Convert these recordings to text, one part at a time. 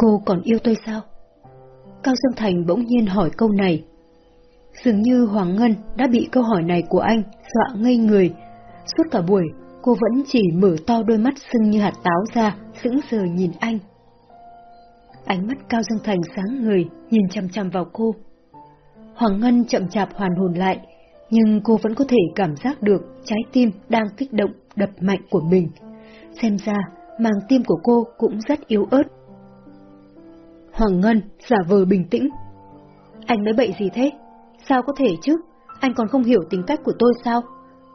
Cô còn yêu tôi sao? Cao Dương Thành bỗng nhiên hỏi câu này. Dường như Hoàng Ngân đã bị câu hỏi này của anh dọa ngây người. Suốt cả buổi, cô vẫn chỉ mở to đôi mắt sưng như hạt táo ra, sững sờ nhìn anh. Ánh mắt Cao Dương Thành sáng người, nhìn chăm chăm vào cô. Hoàng Ngân chậm chạp hoàn hồn lại, nhưng cô vẫn có thể cảm giác được trái tim đang kích động, đập mạnh của mình. Xem ra, màng tim của cô cũng rất yếu ớt. Hoàng Ngân giả vờ bình tĩnh. Anh nói bậy gì thế? Sao có thể chứ? Anh còn không hiểu tính cách của tôi sao?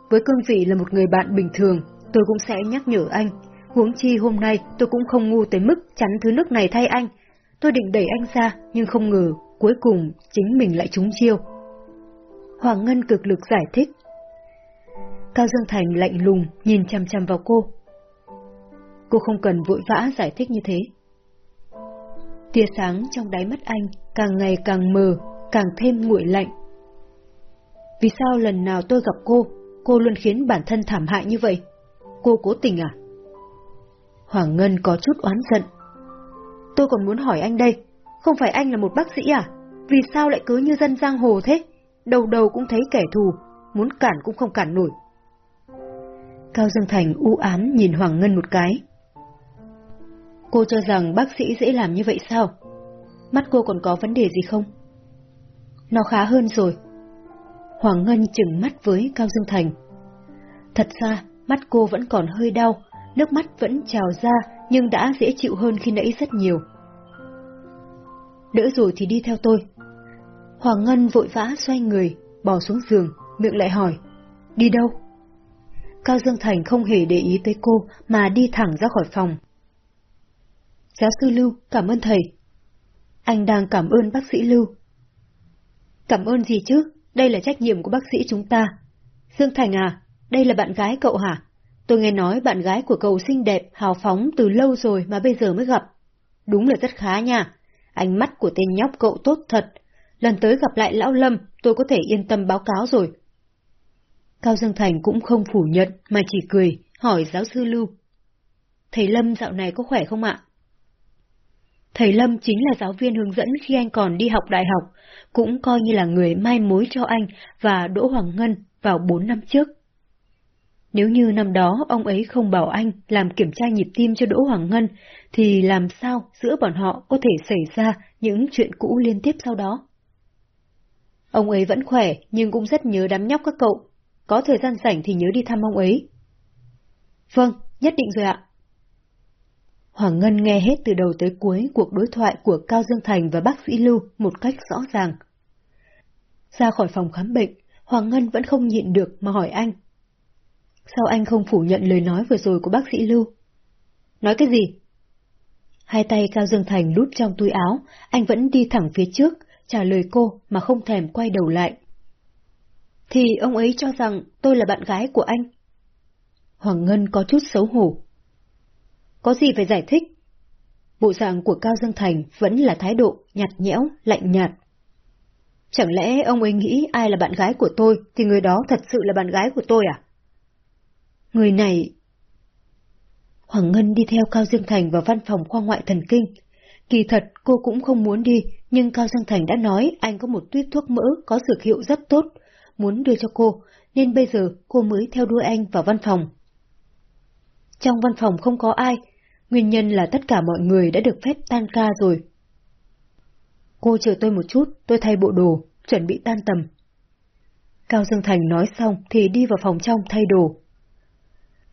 Với cương vị là một người bạn bình thường, tôi cũng sẽ nhắc nhở anh. Huống chi hôm nay tôi cũng không ngu tới mức chắn thứ nước này thay anh. Tôi định đẩy anh ra, nhưng không ngờ, cuối cùng chính mình lại trúng chiêu. Hoàng Ngân cực lực giải thích. Cao Dương Thành lạnh lùng nhìn chăm chăm vào cô. Cô không cần vội vã giải thích như thế. Tia sáng trong đáy mắt anh càng ngày càng mờ, càng thêm nguội lạnh. Vì sao lần nào tôi gặp cô, cô luôn khiến bản thân thảm hại như vậy? Cô cố tình à? Hoàng Ngân có chút oán giận. Tôi còn muốn hỏi anh đây, không phải anh là một bác sĩ à? Vì sao lại cứ như dân giang hồ thế? Đầu đầu cũng thấy kẻ thù, muốn cản cũng không cản nổi. Cao Dương Thành u ám nhìn Hoàng Ngân một cái. Cô cho rằng bác sĩ dễ làm như vậy sao? Mắt cô còn có vấn đề gì không? Nó khá hơn rồi. Hoàng Ngân chừng mắt với Cao Dương Thành. Thật ra, mắt cô vẫn còn hơi đau, nước mắt vẫn trào ra nhưng đã dễ chịu hơn khi nãy rất nhiều. Đỡ rồi thì đi theo tôi. Hoàng Ngân vội vã xoay người, bò xuống giường, miệng lại hỏi. Đi đâu? Cao Dương Thành không hề để ý tới cô mà đi thẳng ra khỏi phòng. Giáo sư Lưu, cảm ơn thầy. Anh đang cảm ơn bác sĩ Lưu. Cảm ơn gì chứ? Đây là trách nhiệm của bác sĩ chúng ta. Dương Thành à, đây là bạn gái cậu hả? Tôi nghe nói bạn gái của cậu xinh đẹp, hào phóng từ lâu rồi mà bây giờ mới gặp. Đúng là rất khá nha. Ánh mắt của tên nhóc cậu tốt thật. Lần tới gặp lại Lão Lâm, tôi có thể yên tâm báo cáo rồi. Cao Dương Thành cũng không phủ nhận mà chỉ cười, hỏi giáo sư Lưu. Thầy Lâm dạo này có khỏe không ạ? Thầy Lâm chính là giáo viên hướng dẫn khi anh còn đi học đại học, cũng coi như là người mai mối cho anh và Đỗ Hoàng Ngân vào bốn năm trước. Nếu như năm đó ông ấy không bảo anh làm kiểm tra nhịp tim cho Đỗ Hoàng Ngân, thì làm sao giữa bọn họ có thể xảy ra những chuyện cũ liên tiếp sau đó? Ông ấy vẫn khỏe nhưng cũng rất nhớ đám nhóc các cậu. Có thời gian rảnh thì nhớ đi thăm ông ấy. Vâng, nhất định rồi ạ. Hoàng Ngân nghe hết từ đầu tới cuối cuộc đối thoại của Cao Dương Thành và bác sĩ Lưu một cách rõ ràng. Ra khỏi phòng khám bệnh, Hoàng Ngân vẫn không nhịn được mà hỏi anh. Sao anh không phủ nhận lời nói vừa rồi của bác sĩ Lưu? Nói cái gì? Hai tay Cao Dương Thành lút trong túi áo, anh vẫn đi thẳng phía trước, trả lời cô mà không thèm quay đầu lại. Thì ông ấy cho rằng tôi là bạn gái của anh. Hoàng Ngân có chút xấu hổ. Có gì phải giải thích? Bộ dạng của Cao Dương Thành vẫn là thái độ nhạt nhẽo, lạnh nhạt. Chẳng lẽ ông ấy nghĩ ai là bạn gái của tôi thì người đó thật sự là bạn gái của tôi à? Người này... Hoàng Ngân đi theo Cao Dương Thành vào văn phòng khoa ngoại thần kinh. Kỳ thật cô cũng không muốn đi, nhưng Cao Dương Thành đã nói anh có một tuyết thuốc mỡ có dược hiệu rất tốt, muốn đưa cho cô, nên bây giờ cô mới theo đuôi anh vào văn phòng. Trong văn phòng không có ai, nguyên nhân là tất cả mọi người đã được phép tan ca rồi. Cô chờ tôi một chút, tôi thay bộ đồ, chuẩn bị tan tầm. Cao Dương Thành nói xong thì đi vào phòng trong thay đồ.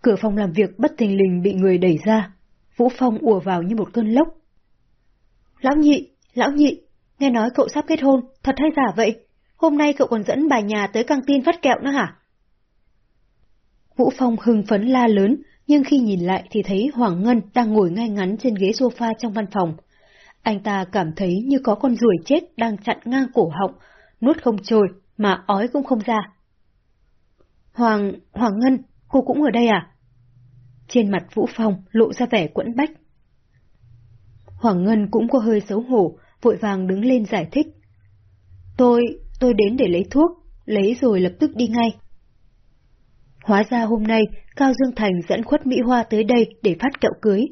Cửa phòng làm việc bất tình lình bị người đẩy ra, Vũ Phong ùa vào như một cơn lốc. Lão nhị, lão nhị, nghe nói cậu sắp kết hôn, thật hay giả vậy? Hôm nay cậu còn dẫn bà nhà tới căng tin phát kẹo nữa hả? Vũ Phong hưng phấn la lớn, nhưng khi nhìn lại thì thấy Hoàng Ngân đang ngồi ngay ngắn trên ghế sofa trong văn phòng. Anh ta cảm thấy như có con ruồi chết đang chặn ngang cổ họng, nuốt không trôi, mà ói cũng không ra. Hoàng, Hoàng Ngân, cô cũng ở đây à? Trên mặt Vũ Phong lộ ra vẻ quẫn bách. Hoàng Ngân cũng có hơi xấu hổ, vội vàng đứng lên giải thích. Tôi, tôi đến để lấy thuốc, lấy rồi lập tức đi ngay. Hóa ra hôm nay, Cao Dương Thành dẫn khuất Mỹ Hoa tới đây để phát kẹo cưới.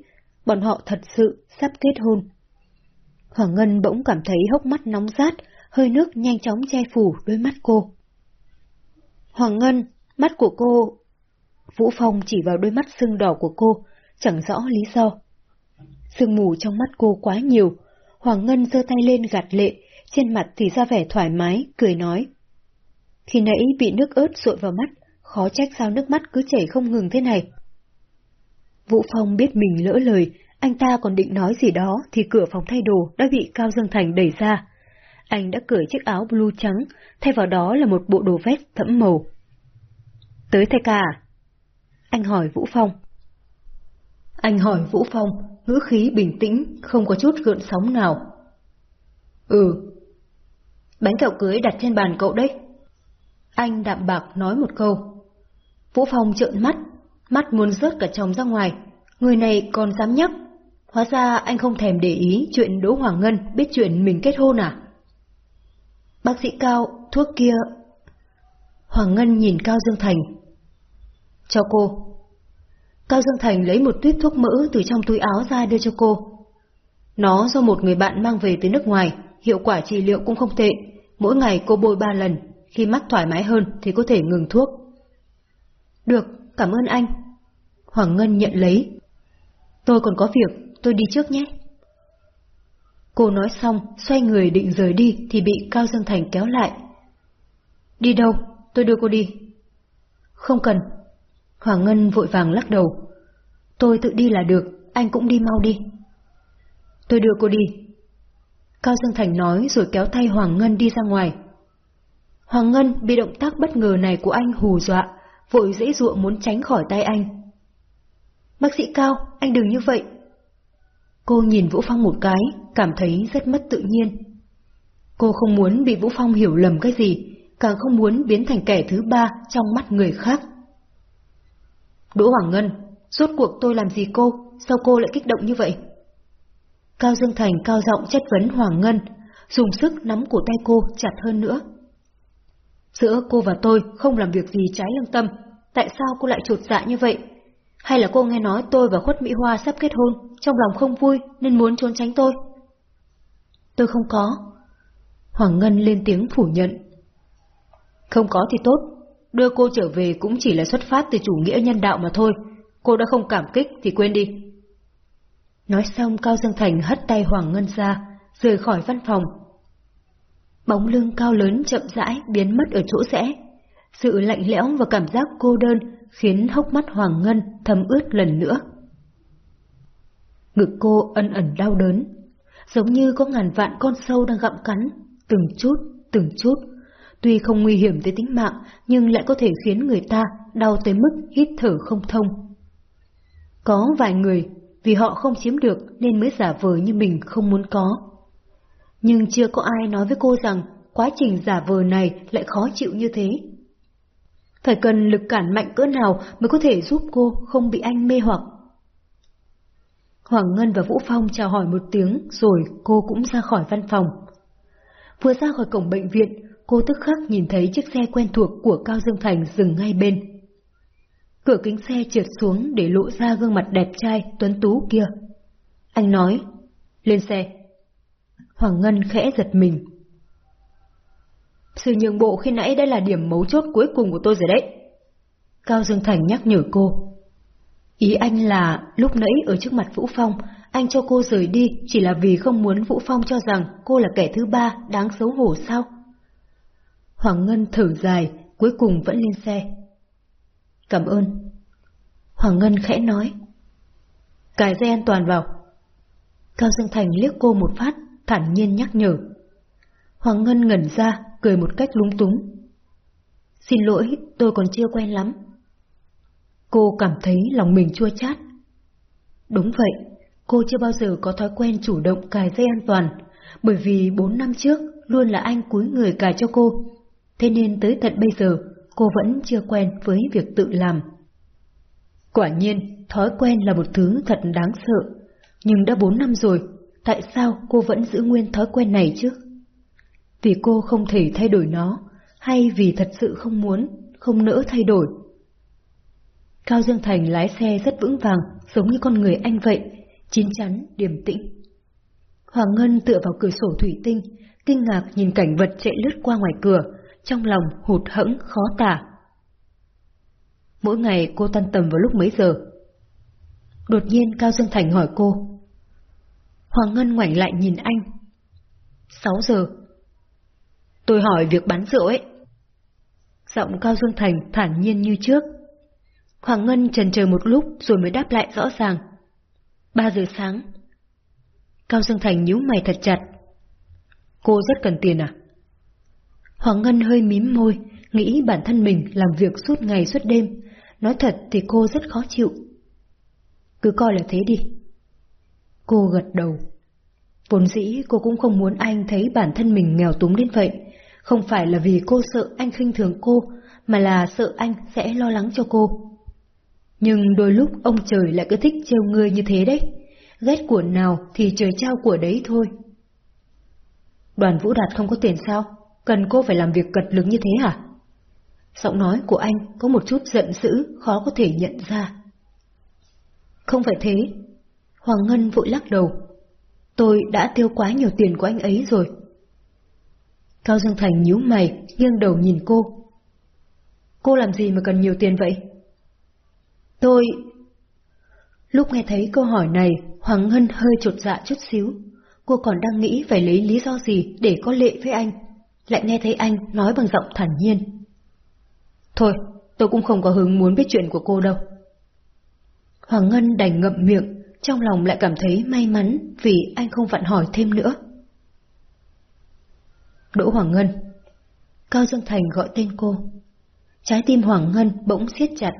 Bọn họ thật sự sắp kết hôn. Hoàng Ngân bỗng cảm thấy hốc mắt nóng rát, hơi nước nhanh chóng che phủ đôi mắt cô. Hoàng Ngân, mắt của cô... Vũ Phong chỉ vào đôi mắt sưng đỏ của cô, chẳng rõ lý do. Sương mù trong mắt cô quá nhiều, Hoàng Ngân giơ tay lên gạt lệ, trên mặt thì ra vẻ thoải mái, cười nói. Khi nãy bị nước ớt rội vào mắt, khó trách sao nước mắt cứ chảy không ngừng thế này. Vũ Phong biết mình lỡ lời, anh ta còn định nói gì đó thì cửa phòng thay đồ đã bị Cao Dương Thành đẩy ra. Anh đã cởi chiếc áo blue trắng, thay vào đó là một bộ đồ vest thẫm màu. Tới thay ca à? Anh hỏi Vũ Phong. Anh hỏi Vũ Phong, ngữ khí bình tĩnh, không có chút gợn sóng nào. Ừ. Bánh kẹo cưới đặt trên bàn cậu đấy. Anh đạm bạc nói một câu. Vũ Phong trợn mắt, mắt muốn rớt cả chồng ra ngoài. Người này còn dám nhắc. Hóa ra anh không thèm để ý chuyện Đỗ Hoàng Ngân biết chuyện mình kết hôn à? Bác sĩ Cao, thuốc kia... Hoàng Ngân nhìn Cao Dương Thành. Cho cô. Cao Dương Thành lấy một tuyết thuốc mỡ từ trong túi áo ra đưa cho cô. Nó do một người bạn mang về từ nước ngoài, hiệu quả trị liệu cũng không tệ. Mỗi ngày cô bôi ba lần, khi mắt thoải mái hơn thì có thể ngừng thuốc. Được, cảm ơn anh. Hoàng Ngân nhận lấy. Tôi còn có việc, tôi đi trước nhé. Cô nói xong, xoay người định rời đi thì bị Cao Dương Thành kéo lại. Đi đâu? Tôi đưa cô đi. Không cần. Hoàng Ngân vội vàng lắc đầu. Tôi tự đi là được, anh cũng đi mau đi. Tôi đưa cô đi. Cao Dương Thành nói rồi kéo tay Hoàng Ngân đi ra ngoài. Hoàng Ngân bị động tác bất ngờ này của anh hù dọa, vội dễ dụa muốn tránh khỏi tay anh. Bác sĩ Cao, anh đừng như vậy. Cô nhìn Vũ Phong một cái, cảm thấy rất mất tự nhiên. Cô không muốn bị Vũ Phong hiểu lầm cái gì, càng không muốn biến thành kẻ thứ ba trong mắt người khác. Đỗ Hoàng Ngân, rốt cuộc tôi làm gì cô, sao cô lại kích động như vậy? Cao Dương Thành cao giọng chất vấn Hoàng Ngân, dùng sức nắm cổ tay cô chặt hơn nữa. Giữa cô và tôi không làm việc gì trái lương tâm, tại sao cô lại trột dạ như vậy? Hay là cô nghe nói tôi và Khuất Mỹ Hoa sắp kết hôn, trong lòng không vui nên muốn trốn tránh tôi? Tôi không có. Hoàng Ngân lên tiếng phủ nhận. Không có thì tốt, đưa cô trở về cũng chỉ là xuất phát từ chủ nghĩa nhân đạo mà thôi. Cô đã không cảm kích thì quên đi. Nói xong Cao Dương Thành hất tay Hoàng Ngân ra, rời khỏi văn phòng. Bóng lưng cao lớn chậm rãi biến mất ở chỗ rẽ. Sự lạnh lẽo và cảm giác cô đơn khiến hốc mắt Hoàng Ngân thấm ướt lần nữa. Ngực cô ân ẩn đau đớn, giống như có ngàn vạn con sâu đang gặm cắn, từng chút, từng chút. Tuy không nguy hiểm tới tính mạng, nhưng lại có thể khiến người ta đau tới mức hít thở không thông. Có vài người, vì họ không chiếm được nên mới giả vờ như mình không muốn có. Nhưng chưa có ai nói với cô rằng quá trình giả vờ này lại khó chịu như thế. Phải cần lực cản mạnh cỡ nào mới có thể giúp cô không bị anh mê hoặc. Hoàng Ngân và Vũ Phong chào hỏi một tiếng rồi cô cũng ra khỏi văn phòng. Vừa ra khỏi cổng bệnh viện, cô tức khắc nhìn thấy chiếc xe quen thuộc của Cao Dương Thành dừng ngay bên. Cửa kính xe trượt xuống để lộ ra gương mặt đẹp trai, tuấn tú kia. Anh nói, lên xe. Hoàng Ngân khẽ giật mình. Sự nhường bộ khi nãy đã là điểm mấu chốt cuối cùng của tôi rồi đấy. Cao Dương Thành nhắc nhở cô. Ý anh là lúc nãy ở trước mặt Vũ Phong, anh cho cô rời đi chỉ là vì không muốn Vũ Phong cho rằng cô là kẻ thứ ba đáng xấu hổ sao? Hoàng Ngân thở dài, cuối cùng vẫn lên xe. Cảm ơn. Hoàng Ngân khẽ nói. Cài dây an toàn vào. Cao Dương Thành liếc cô một phát, thản nhiên nhắc nhở. Hoàng Ngân ngẩn ra, cười một cách lúng túng. Xin lỗi, tôi còn chưa quen lắm. Cô cảm thấy lòng mình chua chát. Đúng vậy, cô chưa bao giờ có thói quen chủ động cài dây an toàn, bởi vì bốn năm trước luôn là anh cúi người cài cho cô. Thế nên tới tận bây giờ, cô vẫn chưa quen với việc tự làm. Quả nhiên, thói quen là một thứ thật đáng sợ. Nhưng đã bốn năm rồi, tại sao cô vẫn giữ nguyên thói quen này chứ? Vì cô không thể thay đổi nó, hay vì thật sự không muốn, không nỡ thay đổi? Cao Dương Thành lái xe rất vững vàng, giống như con người anh vậy, chín chắn, điềm tĩnh. Hoàng Ngân tựa vào cửa sổ thủy tinh, kinh ngạc nhìn cảnh vật chạy lướt qua ngoài cửa, trong lòng hụt hẫng khó tả. Mỗi ngày cô tan tầm vào lúc mấy giờ? Đột nhiên Cao Dương Thành hỏi cô. Hoàng Ngân ngoảnh lại nhìn anh. Sáu giờ. Tôi hỏi việc bán rượu ấy. Giọng Cao Dương Thành thản nhiên như trước. Hoàng Ngân trần chờ một lúc rồi mới đáp lại rõ ràng. Ba giờ sáng. Cao Dương Thành nhíu mày thật chặt. Cô rất cần tiền à? Hoàng Ngân hơi mím môi, nghĩ bản thân mình làm việc suốt ngày suốt đêm. Nói thật thì cô rất khó chịu. Cứ coi là thế đi. Cô gật đầu. Vốn dĩ cô cũng không muốn anh thấy bản thân mình nghèo túng đến vậy. Không phải là vì cô sợ anh khinh thường cô, mà là sợ anh sẽ lo lắng cho cô. Nhưng đôi lúc ông trời lại cứ thích trêu ngươi như thế đấy. Ghét của nào thì trời trao của đấy thôi. Đoàn Vũ Đạt không có tiền sao? Cần cô phải làm việc cật lực như thế hả? Giọng nói của anh có một chút giận dữ, khó có thể nhận ra. Không phải thế. Hoàng Ngân vội lắc đầu. Tôi đã tiêu quá nhiều tiền của anh ấy rồi. Cao Dương Thành nhíu mày, nghiêng đầu nhìn cô. Cô làm gì mà cần nhiều tiền vậy? Tôi... Lúc nghe thấy câu hỏi này, Hoàng Ngân hơi trột dạ chút xíu. Cô còn đang nghĩ phải lấy lý do gì để có lệ với anh. Lại nghe thấy anh nói bằng giọng thản nhiên. Thôi, tôi cũng không có hứng muốn biết chuyện của cô đâu. Hoàng Ngân đành ngậm miệng, trong lòng lại cảm thấy may mắn vì anh không vặn hỏi thêm nữa. Đỗ Hoàng Ngân Cao Dương Thành gọi tên cô. Trái tim Hoàng Ngân bỗng siết chặt.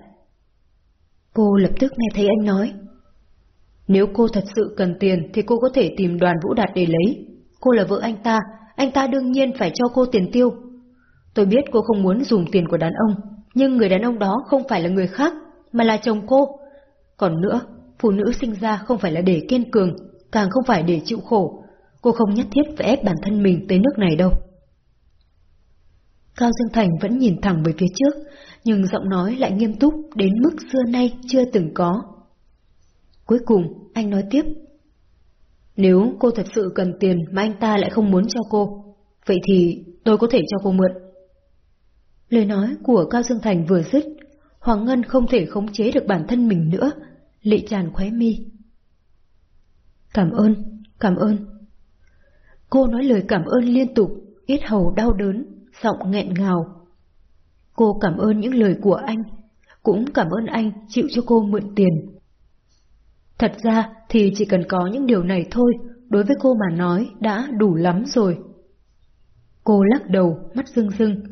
Cô lập tức nghe thấy anh nói. Nếu cô thật sự cần tiền thì cô có thể tìm đoàn Vũ Đạt để lấy. Cô là vợ anh ta, anh ta đương nhiên phải cho cô tiền tiêu. Tôi biết cô không muốn dùng tiền của đàn ông, nhưng người đàn ông đó không phải là người khác, mà là chồng cô. Còn nữa, phụ nữ sinh ra không phải là để kiên cường, càng không phải để chịu khổ. Cô không nhất thiết phải ép bản thân mình tới nước này đâu. Cao Dương Thành vẫn nhìn thẳng về phía trước, nhưng giọng nói lại nghiêm túc đến mức xưa nay chưa từng có. Cuối cùng, anh nói tiếp. Nếu cô thật sự cần tiền mà anh ta lại không muốn cho cô, vậy thì tôi có thể cho cô mượn. Lời nói của Cao Dương Thành vừa dứt, Hoàng Ngân không thể khống chế được bản thân mình nữa, lệ tràn khóe mi. Cảm ơn, cảm ơn. Cô nói lời cảm ơn liên tục, ít hầu đau đớn, giọng nghẹn ngào. Cô cảm ơn những lời của anh, cũng cảm ơn anh chịu cho cô mượn tiền. Thật ra thì chỉ cần có những điều này thôi, đối với cô mà nói đã đủ lắm rồi. Cô lắc đầu, mắt rưng rưng.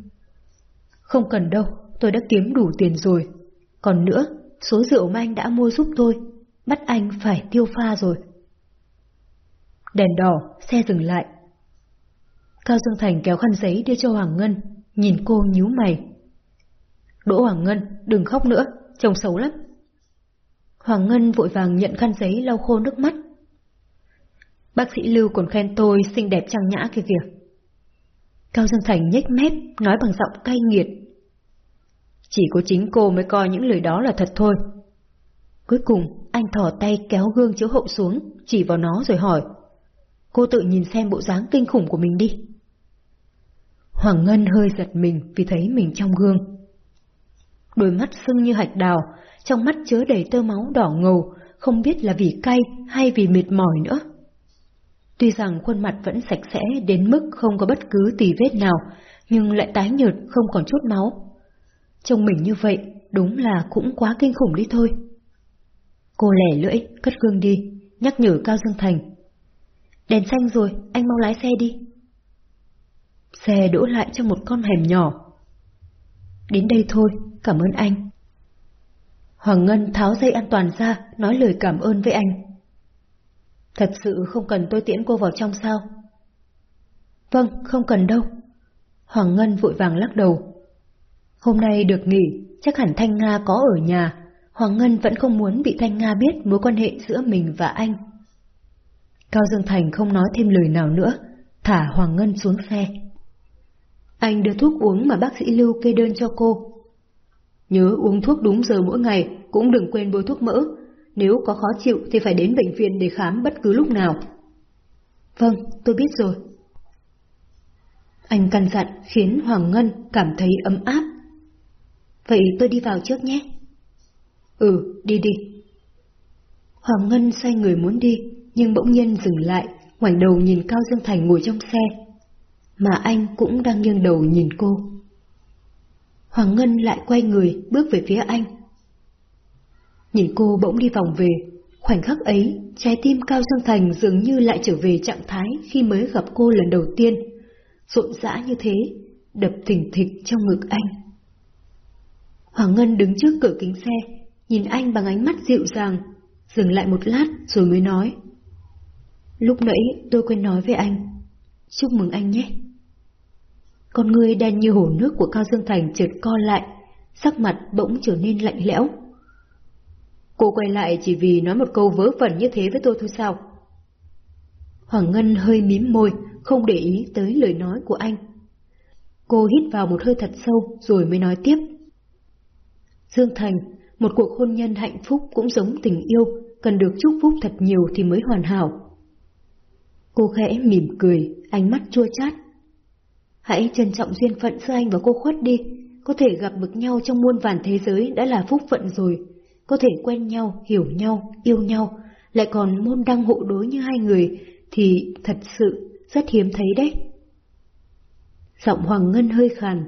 Không cần đâu, tôi đã kiếm đủ tiền rồi. Còn nữa, số rượu mà anh đã mua giúp tôi, bắt anh phải tiêu pha rồi. Đèn đỏ, xe dừng lại. Cao Dương Thành kéo khăn giấy đưa cho Hoàng Ngân, nhìn cô nhíu mày. Đỗ Hoàng Ngân, đừng khóc nữa, trông xấu lắm. Hoàng Ngân vội vàng nhận khăn giấy lau khô nước mắt. Bác sĩ Lưu còn khen tôi xinh đẹp trang nhã kìa kìa. Cao Dương Thành nhếch mép, nói bằng giọng cay nghiệt. Chỉ có chính cô mới coi những lời đó là thật thôi. Cuối cùng, anh thò tay kéo gương chiếu hậu xuống, chỉ vào nó rồi hỏi. Cô tự nhìn xem bộ dáng kinh khủng của mình đi. Hoàng Ngân hơi giật mình vì thấy mình trong gương. Đôi mắt sưng như hạch đào, trong mắt chứa đầy tơ máu đỏ ngầu, không biết là vì cay hay vì mệt mỏi nữa. Tuy rằng khuôn mặt vẫn sạch sẽ đến mức không có bất cứ tì vết nào, nhưng lại tái nhợt không còn chút máu. Trông mình như vậy, đúng là cũng quá kinh khủng đi thôi. Cô lẻ lưỡi, cất gương đi, nhắc nhở Cao Dương Thành. Đèn xanh rồi, anh mau lái xe đi. Xe đỗ lại trong một con hẻm nhỏ. Đến đây thôi, cảm ơn anh. Hoàng Ngân tháo dây an toàn ra, nói lời cảm ơn với anh. Thật sự không cần tôi tiễn cô vào trong sao? Vâng, không cần đâu. Hoàng Ngân vội vàng lắc đầu. Hôm nay được nghỉ, chắc hẳn Thanh Nga có ở nhà. Hoàng Ngân vẫn không muốn bị Thanh Nga biết mối quan hệ giữa mình và anh. Cao Dương Thành không nói thêm lời nào nữa, thả Hoàng Ngân xuống xe. Anh đưa thuốc uống mà bác sĩ Lưu kê đơn cho cô. Nhớ uống thuốc đúng giờ mỗi ngày, cũng đừng quên bôi thuốc mỡ. Nếu có khó chịu thì phải đến bệnh viện để khám bất cứ lúc nào. Vâng, tôi biết rồi. Anh căn dặn khiến Hoàng Ngân cảm thấy ấm áp. Vậy tôi đi vào trước nhé. Ừ, đi đi. Hoàng Ngân xoay người muốn đi, nhưng bỗng nhiên dừng lại, ngoảnh đầu nhìn Cao Dương Thành ngồi trong xe. Mà anh cũng đang nghiêng đầu nhìn cô. Hoàng Ngân lại quay người, bước về phía anh. Nhìn cô bỗng đi vòng về, khoảnh khắc ấy, trái tim Cao Dương Thành dường như lại trở về trạng thái khi mới gặp cô lần đầu tiên. Rộn rã như thế, đập thình thịch trong ngực anh. Hoàng Ngân đứng trước cửa kính xe, nhìn anh bằng ánh mắt dịu dàng, dừng lại một lát rồi mới nói. Lúc nãy tôi quên nói với anh. Chúc mừng anh nhé. Con người đen như hồ nước của Cao Dương Thành trượt co lại, sắc mặt bỗng trở nên lạnh lẽo. Cô quay lại chỉ vì nói một câu vớ vẩn như thế với tôi thôi sao? Hoàng Ngân hơi mím môi, không để ý tới lời nói của anh. Cô hít vào một hơi thật sâu rồi mới nói tiếp. Dương Thành, một cuộc hôn nhân hạnh phúc cũng giống tình yêu, cần được chúc phúc thật nhiều thì mới hoàn hảo. Cô khẽ mỉm cười, ánh mắt chua chát. Hãy trân trọng duyên phận giữa anh và cô khuất đi, có thể gặp được nhau trong muôn vàn thế giới đã là phúc phận rồi, có thể quen nhau, hiểu nhau, yêu nhau, lại còn môn đăng hộ đối như hai người, thì thật sự rất hiếm thấy đấy. Giọng Hoàng Ngân hơi khàn.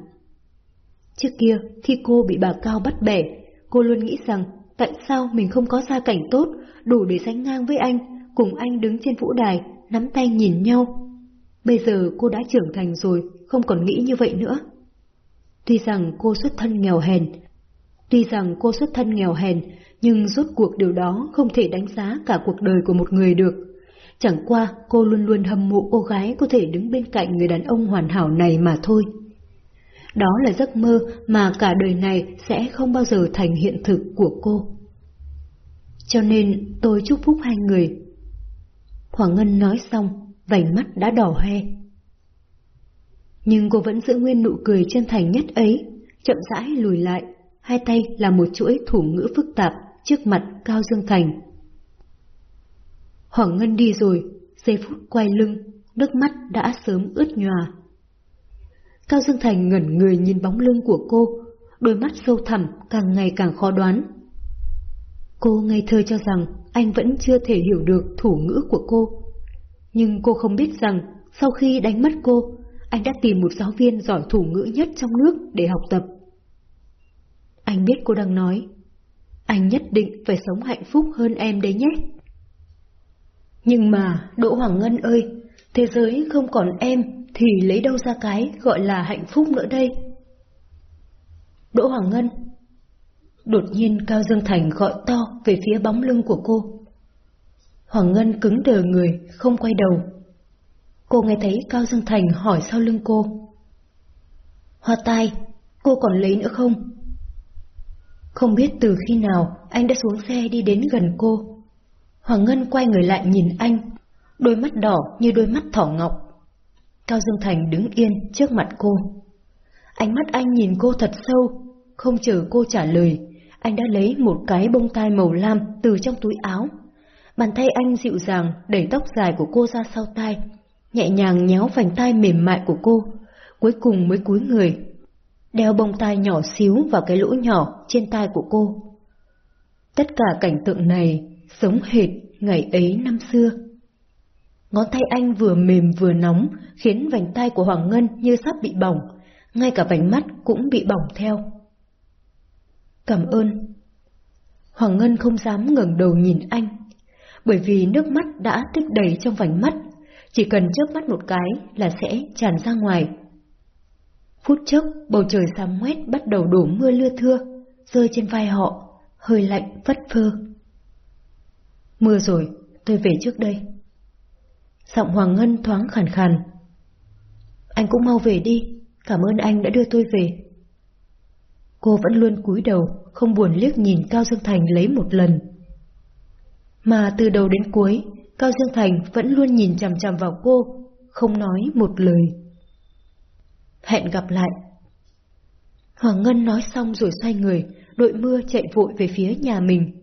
Trước kia, khi cô bị bà Cao bắt bẻ, cô luôn nghĩ rằng tại sao mình không có gia cảnh tốt, đủ để sánh ngang với anh, cùng anh đứng trên vũ đài, nắm tay nhìn nhau. Bây giờ cô đã trưởng thành rồi, không còn nghĩ như vậy nữa. Tuy rằng cô xuất thân nghèo hèn, tuy rằng cô xuất thân nghèo hèn, nhưng rốt cuộc điều đó không thể đánh giá cả cuộc đời của một người được. Chẳng qua cô luôn luôn hâm mộ cô gái có thể đứng bên cạnh người đàn ông hoàn hảo này mà thôi. Đó là giấc mơ mà cả đời này sẽ không bao giờ thành hiện thực của cô. Cho nên tôi chúc phúc hai người. Hoàng Ngân nói xong, vành mắt đã đỏ hoe. Nhưng cô vẫn giữ nguyên nụ cười chân thành nhất ấy, chậm rãi lùi lại, hai tay là một chuỗi thủ ngữ phức tạp trước mặt Cao Dương Thành. Hoàng Ngân đi rồi, giây phút quay lưng, nước mắt đã sớm ướt nhòa. Cao Dương Thành ngẩn người nhìn bóng lưng của cô, đôi mắt sâu thẳm càng ngày càng khó đoán. Cô ngây thơ cho rằng anh vẫn chưa thể hiểu được thủ ngữ của cô. Nhưng cô không biết rằng sau khi đánh mất cô, anh đã tìm một giáo viên giỏi thủ ngữ nhất trong nước để học tập. Anh biết cô đang nói, anh nhất định phải sống hạnh phúc hơn em đấy nhé. Nhưng mà, Đỗ Hoàng Ngân ơi, thế giới không còn em thì lấy đâu ra cái gọi là hạnh phúc nữa đây? Đỗ Hoàng Ngân Đột nhiên Cao Dương Thành gọi to về phía bóng lưng của cô. Hoàng Ngân cứng đờ người, không quay đầu. Cô nghe thấy Cao Dương Thành hỏi sau lưng cô. Hoa tai, cô còn lấy nữa không? Không biết từ khi nào anh đã xuống xe đi đến gần cô. Hoàng Ngân quay người lại nhìn anh, đôi mắt đỏ như đôi mắt thỏ ngọc. Cao Dương Thành đứng yên trước mặt cô. Ánh mắt anh nhìn cô thật sâu, không chờ cô trả lời, anh đã lấy một cái bông tai màu lam từ trong túi áo. Bàn tay anh dịu dàng đẩy tóc dài của cô ra sau tai, nhẹ nhàng nhéo vành tai mềm mại của cô, cuối cùng mới cúi người, đeo bông tai nhỏ xíu vào cái lỗ nhỏ trên tai của cô. Tất cả cảnh tượng này giống hệt ngày ấy năm xưa. Ngón tay anh vừa mềm vừa nóng, khiến vành tay của Hoàng Ngân như sắp bị bỏng, ngay cả vành mắt cũng bị bỏng theo. Cảm ơn. Hoàng Ngân không dám ngẩng đầu nhìn anh, bởi vì nước mắt đã tích đầy trong vành mắt, chỉ cần chớp mắt một cái là sẽ tràn ra ngoài. Phút chốc, bầu trời xám ngoét bắt đầu đổ mưa lưa thưa, rơi trên vai họ, hơi lạnh vất phơ. Mưa rồi, tôi về trước đây. Giọng Hoàng Ngân thoáng khàn khàn. Anh cũng mau về đi, cảm ơn anh đã đưa tôi về. Cô vẫn luôn cúi đầu, không buồn liếc nhìn Cao Dương Thành lấy một lần. Mà từ đầu đến cuối, Cao Dương Thành vẫn luôn nhìn chằm chằm vào cô, không nói một lời. Hẹn gặp lại. Hoàng Ngân nói xong rồi xoay người, đội mưa chạy vội về phía nhà mình.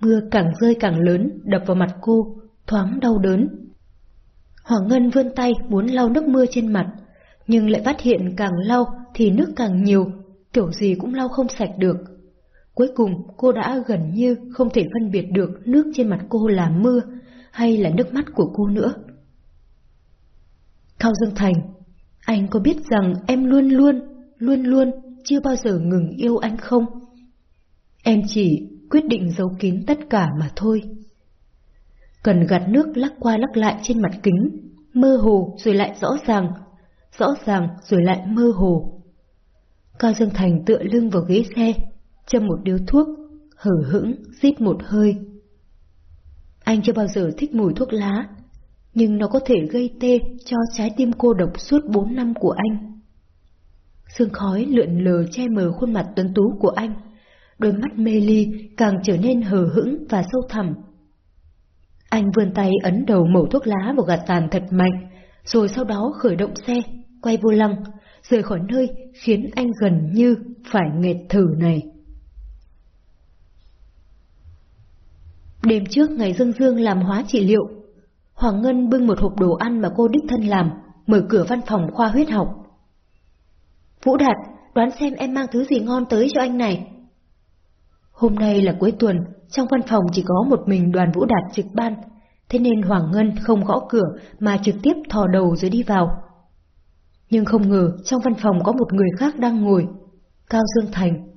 Mưa càng rơi càng lớn, đập vào mặt cô, thoáng đau đớn. Hoàng Ngân vươn tay muốn lau nước mưa trên mặt, nhưng lại phát hiện càng lau thì nước càng nhiều, kiểu gì cũng lau không sạch được. Cuối cùng cô đã gần như không thể phân biệt được nước trên mặt cô là mưa hay là nước mắt của cô nữa. Cao Dương Thành, anh có biết rằng em luôn luôn, luôn luôn chưa bao giờ ngừng yêu anh không? Em chỉ quyết định giấu kín tất cả mà thôi. Cần gạt nước lắc qua lắc lại trên mặt kính, mơ hồ rồi lại rõ ràng, rõ ràng rồi lại mơ hồ. Cao Dương Thành tựa lưng vào ghế xe, châm một điếu thuốc, hở hững, rít một hơi. Anh chưa bao giờ thích mùi thuốc lá, nhưng nó có thể gây tê cho trái tim cô độc suốt bốn năm của anh. Sương khói lượn lờ che mờ khuôn mặt tuấn tú của anh, đôi mắt mê ly càng trở nên hờ hững và sâu thẳm. Anh vươn tay ấn đầu mẩu thuốc lá vào gạt tàn thật mạnh, rồi sau đó khởi động xe, quay vô lăng, rời khỏi nơi khiến anh gần như phải nghẹt thử này. Đêm trước ngày Dương Dương làm hóa trị liệu, Hoàng Ngân bưng một hộp đồ ăn mà cô đích thân làm, mở cửa văn phòng khoa huyết học. Vũ Đạt, đoán xem em mang thứ gì ngon tới cho anh này. Hôm nay là cuối tuần, trong văn phòng chỉ có một mình đoàn Vũ Đạt trực ban, thế nên Hoàng Ngân không gõ cửa mà trực tiếp thò đầu rồi đi vào. Nhưng không ngờ trong văn phòng có một người khác đang ngồi, Cao Dương Thành.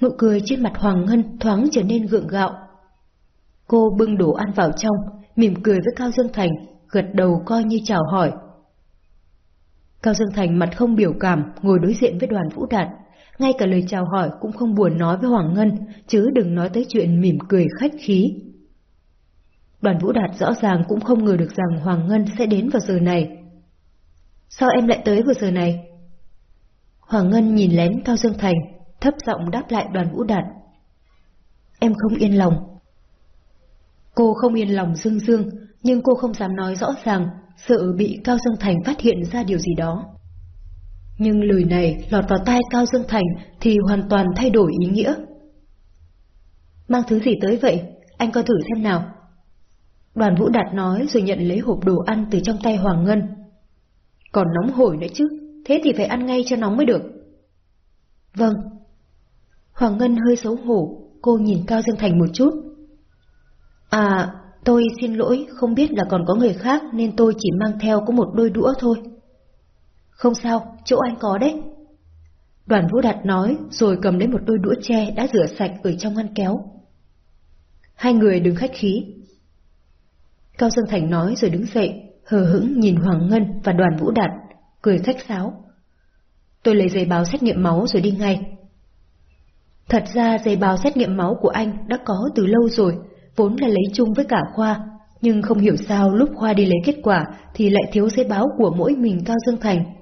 Nụ cười trên mặt Hoàng Ngân thoáng trở nên gượng gạo. Cô bưng đồ ăn vào trong, mỉm cười với Cao Dương Thành, gật đầu coi như chào hỏi. Cao Dương Thành mặt không biểu cảm, ngồi đối diện với đoàn Vũ Đạt, ngay cả lời chào hỏi cũng không buồn nói với Hoàng Ngân, chứ đừng nói tới chuyện mỉm cười khách khí. Đoàn Vũ Đạt rõ ràng cũng không ngờ được rằng Hoàng Ngân sẽ đến vào giờ này. Sao em lại tới vào giờ này? Hoàng Ngân nhìn lén Cao Dương Thành, thấp giọng đáp lại đoàn Vũ Đạt. Em không yên lòng. Cô không yên lòng dương dương, nhưng cô không dám nói rõ ràng, sợ bị Cao Dương Thành phát hiện ra điều gì đó. Nhưng lời này lọt vào tai Cao Dương Thành thì hoàn toàn thay đổi ý nghĩa. Mang thứ gì tới vậy? Anh coi thử xem nào. Đoàn Vũ Đạt nói rồi nhận lấy hộp đồ ăn từ trong tay Hoàng Ngân. Còn nóng hổi nữa chứ, thế thì phải ăn ngay cho nóng mới được. Vâng. Hoàng Ngân hơi xấu hổ, cô nhìn Cao Dương Thành một chút. À, tôi xin lỗi, không biết là còn có người khác nên tôi chỉ mang theo có một đôi đũa thôi. Không sao, chỗ anh có đấy. Đoàn Vũ Đạt nói rồi cầm lấy một đôi đũa tre đã rửa sạch ở trong ngăn kéo. Hai người đứng khách khí. Cao Dương Thành nói rồi đứng dậy, hờ hững nhìn Hoàng Ngân và đoàn Vũ Đạt, cười khách sáo. Tôi lấy giấy báo xét nghiệm máu rồi đi ngay. Thật ra giấy báo xét nghiệm máu của anh đã có từ lâu rồi, vốn là lấy chung với cả khoa, nhưng không hiểu sao lúc khoa đi lấy kết quả thì lại thiếu giấy báo của mỗi mình Cao Dương Thành.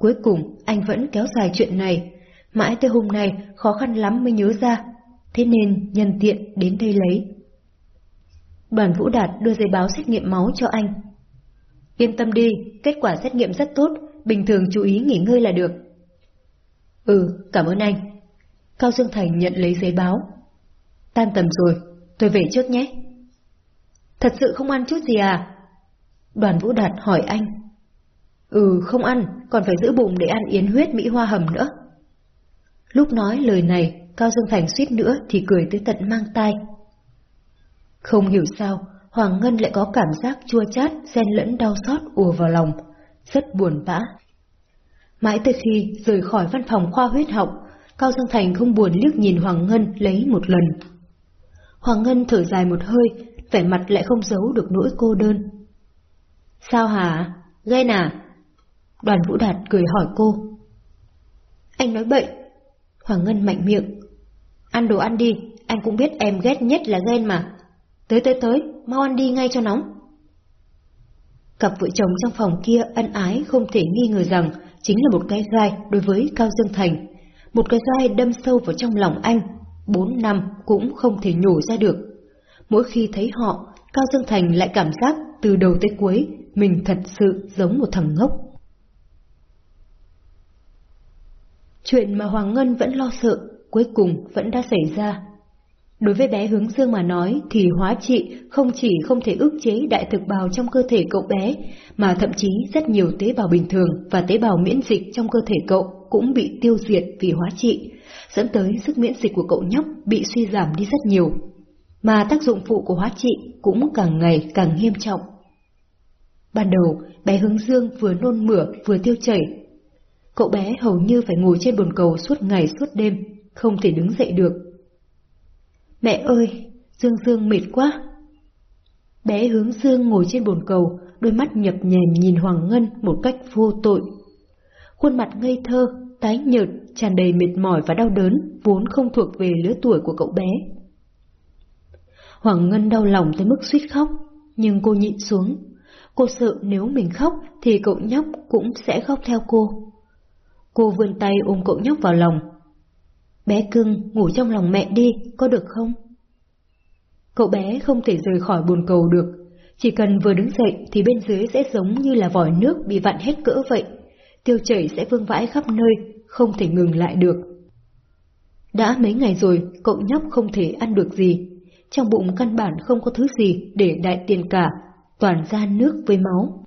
Cuối cùng, anh vẫn kéo dài chuyện này. Mãi tới hôm nay, khó khăn lắm mới nhớ ra. Thế nên, nhân tiện đến đây lấy. Đoàn Vũ Đạt đưa giấy báo xét nghiệm máu cho anh. Yên tâm đi, kết quả xét nghiệm rất tốt, bình thường chú ý nghỉ ngơi là được. Ừ, cảm ơn anh. Cao Dương Thành nhận lấy giấy báo. Tan tầm rồi, tôi về trước nhé. Thật sự không ăn chút gì à? Đoàn Vũ Đạt hỏi anh. Ừ, không ăn, còn phải giữ bụng để ăn yến huyết Mỹ Hoa hầm nữa. Lúc nói lời này, Cao Dương Thành suýt nữa thì cười tới tận mang tai. Không hiểu sao, Hoàng Ngân lại có cảm giác chua chát, xen lẫn đau xót ùa vào lòng, rất buồn bã. Mãi tới khi rời khỏi văn phòng khoa huyết học, Cao Dương Thành không buồn liếc nhìn Hoàng Ngân lấy một lần. Hoàng Ngân thở dài một hơi, vẻ mặt lại không giấu được nỗi cô đơn. Sao hả? Ghen à? Đoàn Vũ Đạt cười hỏi cô. Anh nói bậy. Hoàng Ngân mạnh miệng. Ăn đồ ăn đi, anh cũng biết em ghét nhất là ghen mà. Tới tới tới, mau ăn đi ngay cho nóng. Cặp vợ chồng trong phòng kia ân ái không thể nghi ngờ rằng chính là một cái gai đối với Cao Dương Thành. Một cái gai đâm sâu vào trong lòng anh, bốn năm cũng không thể nhổ ra được. Mỗi khi thấy họ, Cao Dương Thành lại cảm giác từ đầu tới cuối mình thật sự giống một thằng ngốc. Chuyện mà Hoàng Ngân vẫn lo sợ, cuối cùng vẫn đã xảy ra. Đối với bé hướng dương mà nói thì hóa trị không chỉ không thể ức chế đại thực bào trong cơ thể cậu bé, mà thậm chí rất nhiều tế bào bình thường và tế bào miễn dịch trong cơ thể cậu cũng bị tiêu diệt vì hóa trị, dẫn tới sức miễn dịch của cậu nhóc bị suy giảm đi rất nhiều. Mà tác dụng phụ của hóa trị cũng càng ngày càng nghiêm trọng. Ban đầu, bé hướng dương vừa nôn mửa vừa tiêu chảy. Cậu bé hầu như phải ngồi trên bồn cầu suốt ngày suốt đêm, không thể đứng dậy được Mẹ ơi, Dương Dương mệt quá. Bé hướng Dương ngồi trên bồn cầu, đôi mắt nhập nhèm nhìn Hoàng Ngân một cách vô tội. Khuôn mặt ngây thơ, tái nhợt, tràn đầy mệt mỏi và đau đớn, vốn không thuộc về lứa tuổi của cậu bé. Hoàng Ngân đau lòng tới mức suýt khóc, nhưng cô nhịn xuống. Cô sợ nếu mình khóc thì cậu nhóc cũng sẽ khóc theo cô. Cô vươn tay ôm cậu nhóc vào lòng, Bé cưng, ngủ trong lòng mẹ đi, có được không? Cậu bé không thể rời khỏi bồn cầu được, chỉ cần vừa đứng dậy thì bên dưới sẽ giống như là vòi nước bị vặn hết cỡ vậy. Tiêu chảy sẽ vương vãi khắp nơi, không thể ngừng lại được. Đã mấy ngày rồi, cậu nhóc không thể ăn được gì. Trong bụng căn bản không có thứ gì để đại tiền cả, toàn ra nước với máu.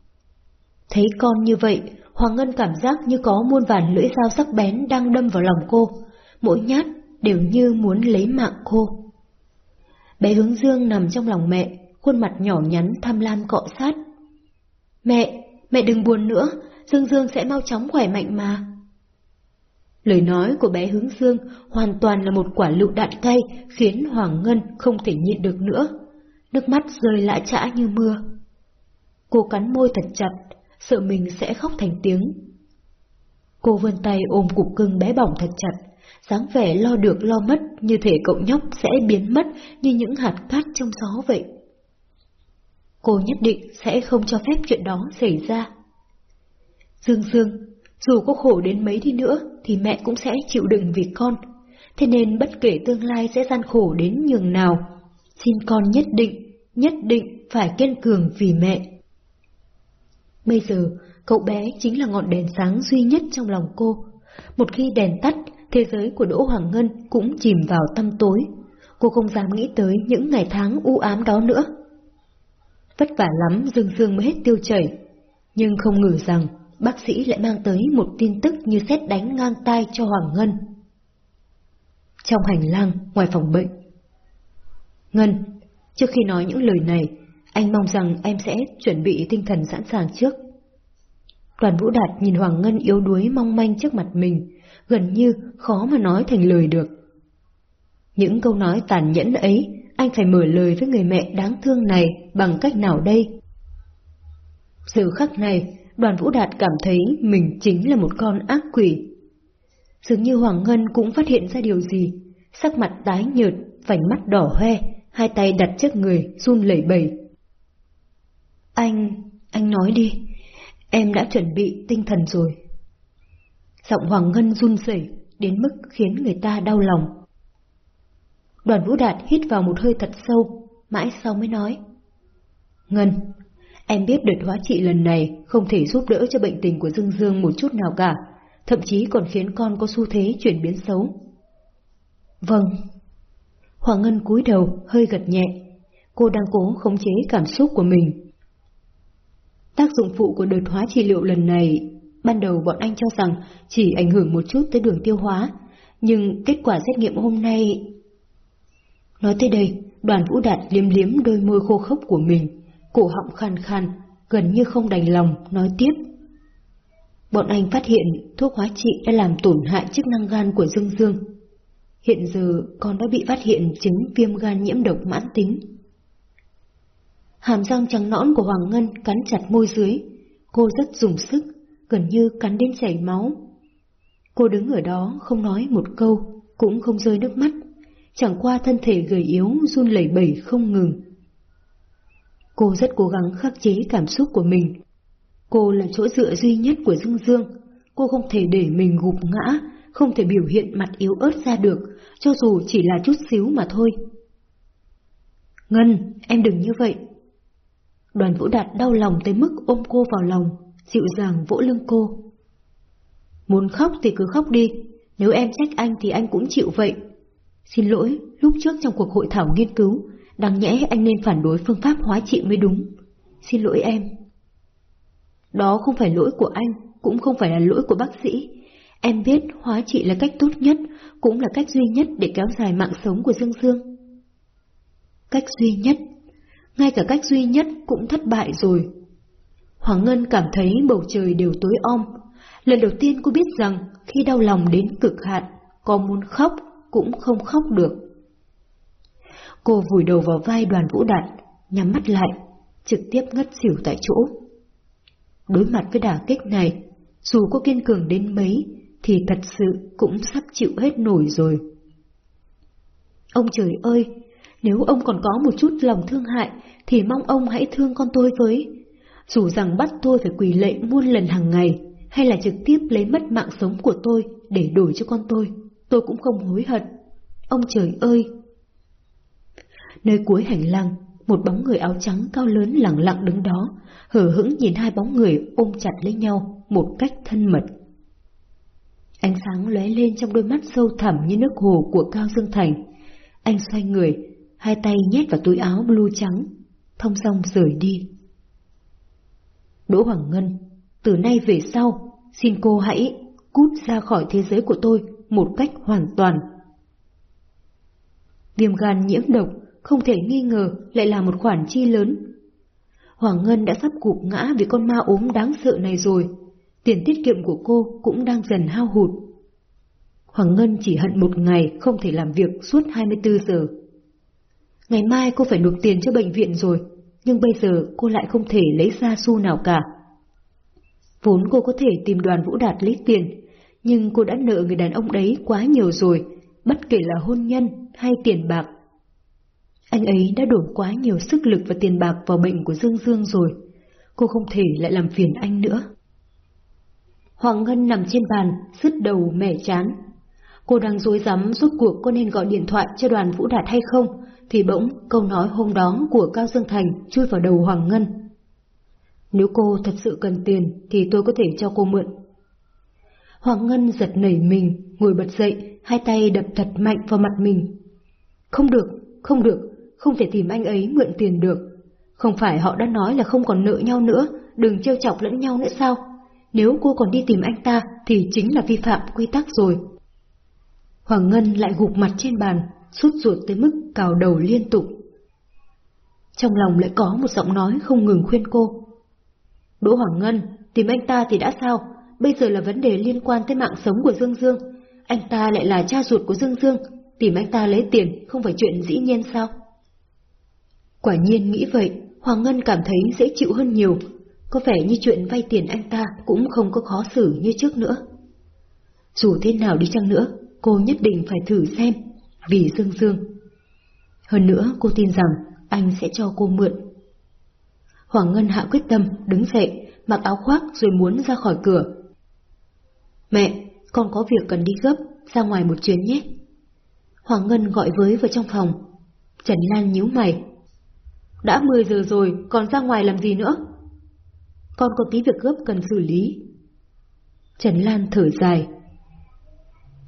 Thấy con như vậy, Hoàng Ngân cảm giác như có muôn vàn lưỡi dao sắc bén đang đâm vào lòng cô mỗi nhát đều như muốn lấy mạng cô. Bé hướng dương nằm trong lòng mẹ, khuôn mặt nhỏ nhắn tham lam cọ sát. Mẹ, mẹ đừng buồn nữa, Dương Dương sẽ mau chóng khỏe mạnh mà. Lời nói của bé hướng dương hoàn toàn là một quả lựu đạn cay khiến Hoàng Ngân không thể nhịn được nữa. Nước mắt rơi lã trã như mưa. Cô cắn môi thật chặt, sợ mình sẽ khóc thành tiếng. Cô vươn tay ôm cục cưng bé bỏng thật chặt, dáng vẻ lo được lo mất như thể cậu nhóc sẽ biến mất như những hạt cát trong gió vậy. Cô nhất định sẽ không cho phép chuyện đó xảy ra. Dương Dương, dù có khổ đến mấy đi nữa thì mẹ cũng sẽ chịu đựng vì con, thế nên bất kể tương lai sẽ gian khổ đến nhường nào, xin con nhất định, nhất định phải kiên cường vì mẹ. Bây giờ, cậu bé chính là ngọn đèn sáng duy nhất trong lòng cô. Một khi đèn tắt thế giới của Đỗ Hoàng Ngân cũng chìm vào tâm tối. Cô không dám nghĩ tới những ngày tháng u ám đó nữa. Vất vả lắm Dương Dương mới hết tiêu chảy, nhưng không ngờ rằng bác sĩ lại mang tới một tin tức như xét đánh ngang tai cho Hoàng Ngân. Trong hành lang, ngoài phòng bệnh. Ngân, trước khi nói những lời này, anh mong rằng em sẽ chuẩn bị tinh thần sẵn sàng trước. Đoàn Vũ Đạt nhìn Hoàng Ngân yếu đuối mong manh trước mặt mình, gần như khó mà nói thành lời được. Những câu nói tàn nhẫn ấy, anh phải mở lời với người mẹ đáng thương này bằng cách nào đây? Giờ khắc này, đoàn Vũ Đạt cảm thấy mình chính là một con ác quỷ. Dường như Hoàng Ngân cũng phát hiện ra điều gì, sắc mặt tái nhợt, vành mắt đỏ hoe, hai tay đặt trước người, run lẩy bẩy. Anh, anh nói đi, em đã chuẩn bị tinh thần rồi. Giọng Hoàng Ngân run rẩy đến mức khiến người ta đau lòng. Đoàn Vũ Đạt hít vào một hơi thật sâu, mãi sau mới nói. Ngân, em biết đợt hóa trị lần này không thể giúp đỡ cho bệnh tình của Dương Dương một chút nào cả, thậm chí còn khiến con có xu thế chuyển biến xấu. Vâng. Hoàng Ngân cúi đầu, hơi gật nhẹ. Cô đang cố khống chế cảm xúc của mình. Tác dụng phụ của đợt hóa trị liệu lần này Ban đầu bọn anh cho rằng chỉ ảnh hưởng một chút tới đường tiêu hóa, nhưng kết quả xét nghiệm hôm nay... Nói tới đây, đoàn vũ đạt liếm liếm đôi môi khô khốc của mình, cổ họng khan khan, gần như không đành lòng, nói tiếp. Bọn anh phát hiện thuốc hóa trị đã làm tổn hại chức năng gan của Dương Dương. Hiện giờ con đã bị phát hiện chứng viêm gan nhiễm độc mãn tính. Hàm răng trắng nõn của Hoàng Ngân cắn chặt môi dưới, cô rất dùng sức, gần như cắn đến chảy máu. Cô đứng ở đó không nói một câu, cũng không rơi nước mắt, chẳng qua thân thể gầy yếu run lẩy bẩy không ngừng. Cô rất cố gắng khắc chế cảm xúc của mình. Cô là chỗ dựa duy nhất của Dương Dương, cô không thể để mình gục ngã, không thể biểu hiện mặt yếu ớt ra được, cho dù chỉ là chút xíu mà thôi. Ngân, em đừng như vậy. Đoàn vũ đạt đau lòng tới mức ôm cô vào lòng, dịu dàng vỗ lưng cô. Muốn khóc thì cứ khóc đi, nếu em trách anh thì anh cũng chịu vậy. Xin lỗi, lúc trước trong cuộc hội thảo nghiên cứu, đáng nhẽ anh nên phản đối phương pháp hóa trị mới đúng. Xin lỗi em. Đó không phải lỗi của anh, cũng không phải là lỗi của bác sĩ. Em biết hóa trị là cách tốt nhất, cũng là cách duy nhất để kéo dài mạng sống của Dương Dương. Cách duy nhất? Ngay cả cách duy nhất cũng thất bại rồi. Hoàng Ngân cảm thấy bầu trời đều tối om. Lần đầu tiên cô biết rằng khi đau lòng đến cực hạn, có muốn khóc cũng không khóc được. Cô vùi đầu vào vai đoàn vũ đạn, nhắm mắt lại, trực tiếp ngất xỉu tại chỗ. Đối mặt với đả kích này, dù có kiên cường đến mấy, thì thật sự cũng sắp chịu hết nổi rồi. Ông trời ơi, nếu ông còn có một chút lòng thương hại, thì mong ông hãy thương con tôi với. Dù rằng bắt tôi phải quỳ lệ muôn lần hàng ngày, hay là trực tiếp lấy mất mạng sống của tôi để đổi cho con tôi, tôi cũng không hối hận. Ông trời ơi! Nơi cuối hành lang, một bóng người áo trắng cao lớn lặng lặng đứng đó, hờ hững nhìn hai bóng người ôm chặt lấy nhau một cách thân mật. Ánh sáng lóe lên trong đôi mắt sâu thẳm như nước hồ của Cao Dương Thành. Anh xoay người, hai tay nhét vào túi áo blue trắng, thông song rời đi. Đỗ Hoàng Ngân, từ nay về sau, xin cô hãy cút ra khỏi thế giới của tôi một cách hoàn toàn. Viêm gan nhiễm độc không thể nghi ngờ lại là một khoản chi lớn. Hoàng Ngân đã sắp cụp ngã vì con ma ốm đáng sợ này rồi, tiền tiết kiệm của cô cũng đang dần hao hụt. Hoàng Ngân chỉ hận một ngày không thể làm việc suốt 24 giờ. Ngày mai cô phải nộp tiền cho bệnh viện rồi, nhưng bây giờ cô lại không thể lấy ra xu nào cả. Vốn cô có thể tìm đoàn Vũ Đạt lấy tiền, nhưng cô đã nợ người đàn ông đấy quá nhiều rồi, bất kể là hôn nhân hay tiền bạc. Anh ấy đã đổ quá nhiều sức lực và tiền bạc vào bệnh của Dương Dương rồi, cô không thể lại làm phiền anh nữa. Hoàng Ngân nằm trên bàn, sứt đầu mẻ chán. Cô đang dối rắm rốt cuộc có nên gọi điện thoại cho đoàn Vũ Đạt hay không, thì bỗng câu nói hôm đó của Cao Dương Thành chui vào đầu Hoàng Ngân. Nếu cô thật sự cần tiền thì tôi có thể cho cô mượn. Hoàng Ngân giật nảy mình, ngồi bật dậy, hai tay đập thật mạnh vào mặt mình. Không được, không được, không thể tìm anh ấy mượn tiền được. Không phải họ đã nói là không còn nợ nhau nữa, đừng trêu chọc lẫn nhau nữa sao? Nếu cô còn đi tìm anh ta thì chính là vi phạm quy tắc rồi. Hoàng Ngân lại gục mặt trên bàn, sút ruột tới mức cào đầu liên tục. Trong lòng lại có một giọng nói không ngừng khuyên cô. Đỗ Hoàng Ngân, tìm anh ta thì đã sao? Bây giờ là vấn đề liên quan tới mạng sống của Dương Dương. Anh ta lại là cha ruột của Dương Dương, tìm anh ta lấy tiền không phải chuyện dĩ nhiên sao? Quả nhiên nghĩ vậy, Hoàng Ngân cảm thấy dễ chịu hơn nhiều, có vẻ như chuyện vay tiền anh ta cũng không có khó xử như trước nữa. Dù thế nào đi chăng nữa, cô nhất định phải thử xem, vì Dương Dương. Hơn nữa cô tin rằng anh sẽ cho cô mượn. Hoàng Ngân hạ quyết tâm, đứng dậy, mặc áo khoác rồi muốn ra khỏi cửa. Mẹ, con có việc cần đi gấp, ra ngoài một chuyến nhé. Hoàng Ngân gọi với vào trong phòng. Trần Lan nhíu mày. Đã 10 giờ rồi, còn ra ngoài làm gì nữa? Con có tí việc gấp cần xử lý. Trần Lan thở dài.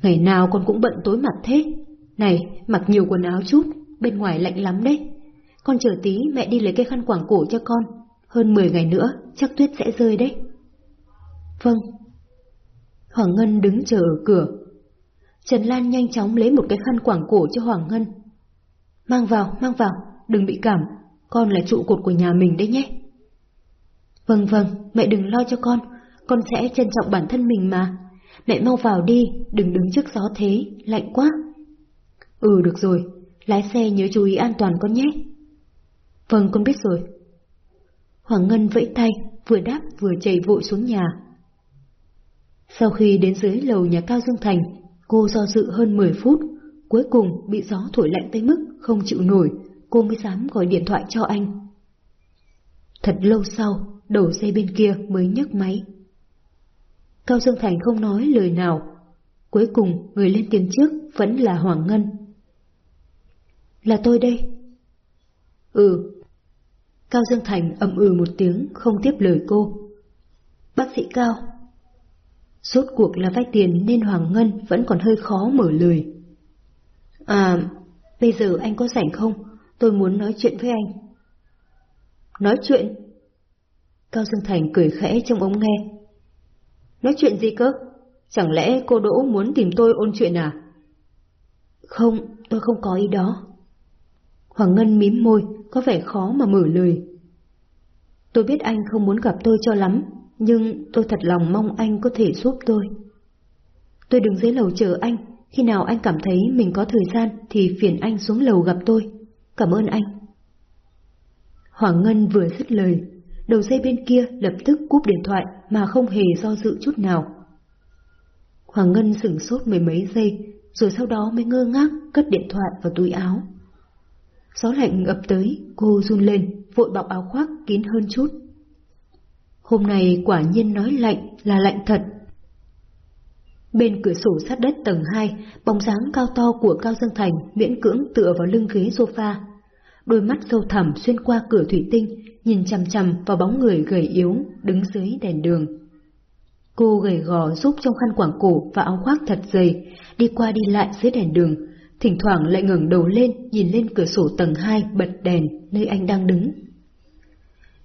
Ngày nào con cũng bận tối mặt thế. Này, mặc nhiều quần áo chút, bên ngoài lạnh lắm đấy. Con chờ tí mẹ đi lấy cái khăn quảng cổ cho con. Hơn 10 ngày nữa, chắc tuyết sẽ rơi đấy. Vâng. Hoàng Ngân đứng chờ ở cửa. Trần Lan nhanh chóng lấy một cái khăn quảng cổ cho Hoàng Ngân. Mang vào, mang vào, đừng bị cảm, con là trụ cột của nhà mình đấy nhé. Vâng vâng, mẹ đừng lo cho con, con sẽ trân trọng bản thân mình mà. Mẹ mau vào đi, đừng đứng trước gió thế, lạnh quá. Ừ được rồi, lái xe nhớ chú ý an toàn con nhé. Vâng con biết rồi. Hoàng Ngân vẫy tay, vừa đáp vừa chạy vội xuống nhà. Sau khi đến dưới lầu nhà Cao Dương Thành, cô do dự hơn 10 phút, cuối cùng bị gió thổi lạnh tới mức không chịu nổi, cô mới dám gọi điện thoại cho anh. Thật lâu sau, đầu dây bên kia mới nhấc máy. Cao Dương Thành không nói lời nào. Cuối cùng, người lên tiếng trước vẫn là Hoàng Ngân. Là tôi đây. Ừ. Cao Dương Thành ậm ừ một tiếng, không tiếp lời cô. Bác sĩ Cao. Rốt cuộc là vay tiền nên Hoàng Ngân vẫn còn hơi khó mở lời. À, bây giờ anh có rảnh không? Tôi muốn nói chuyện với anh. Nói chuyện? Cao Dương Thành cười khẽ trong ống nghe. Nói chuyện gì cơ? Chẳng lẽ cô Đỗ muốn tìm tôi ôn chuyện à? Không, tôi không có ý đó. Hoàng Ngân mím môi, có vẻ khó mà mở lời. Tôi biết anh không muốn gặp tôi cho lắm, nhưng tôi thật lòng mong anh có thể giúp tôi. Tôi đứng dưới lầu chờ anh, khi nào anh cảm thấy mình có thời gian thì phiền anh xuống lầu gặp tôi. Cảm ơn anh. Hoàng Ngân vừa dứt lời, đầu dây bên kia lập tức cúp điện thoại mà không hề do dự chút nào. Hoàng Ngân sửng sốt mười mấy giây, rồi sau đó mới ngơ ngác cất điện thoại vào túi áo. Gió lạnh ập tới, cô run lên, vội bọc áo khoác kín hơn chút. Hôm nay quả nhiên nói lạnh là lạnh thật. Bên cửa sổ sát đất tầng 2, bóng dáng cao to của Cao Dương Thành miễn cưỡng tựa vào lưng ghế sofa. Đôi mắt sâu thẳm xuyên qua cửa thủy tinh, nhìn chằm chằm vào bóng người gầy yếu đứng dưới đèn đường. Cô gầy gò giúp trong khăn quảng cổ và áo khoác thật dày, đi qua đi lại dưới đèn đường, thỉnh thoảng lại ngẩng đầu lên nhìn lên cửa sổ tầng 2 bật đèn nơi anh đang đứng.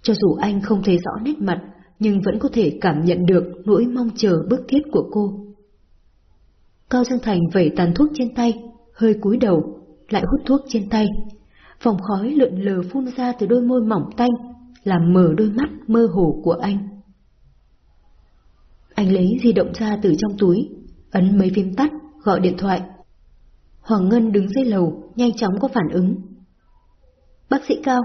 Cho dù anh không thấy rõ nét mặt, nhưng vẫn có thể cảm nhận được nỗi mong chờ bức thiết của cô. Cao Dương Thành vẩy tàn thuốc trên tay, hơi cúi đầu, lại hút thuốc trên tay. Vòng khói lượn lờ phun ra từ đôi môi mỏng tanh, làm mở đôi mắt mơ hồ của anh. Anh lấy di động ra từ trong túi, ấn mấy phím tắt, gọi điện thoại. Hoàng Ngân đứng dưới lầu, nhanh chóng có phản ứng. Bác sĩ Cao.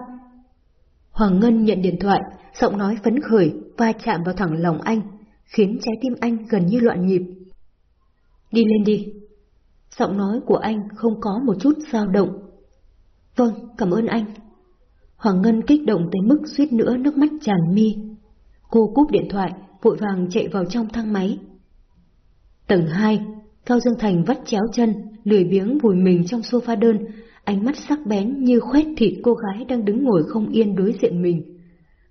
Hoàng Ngân nhận điện thoại, giọng nói phấn khởi, va chạm vào thẳng lòng anh, khiến trái tim anh gần như loạn nhịp. Đi lên đi. Giọng nói của anh không có một chút dao động. Vâng, cảm ơn anh. Hoàng Ngân kích động tới mức suýt nữa nước mắt tràn mi. Cô cúp điện thoại, vội vàng chạy vào trong thang máy. Tầng 2, Cao Dương Thành vắt chéo chân, lười biếng vùi mình trong sofa đơn, ánh mắt sắc bén như khoét thịt cô gái đang đứng ngồi không yên đối diện mình.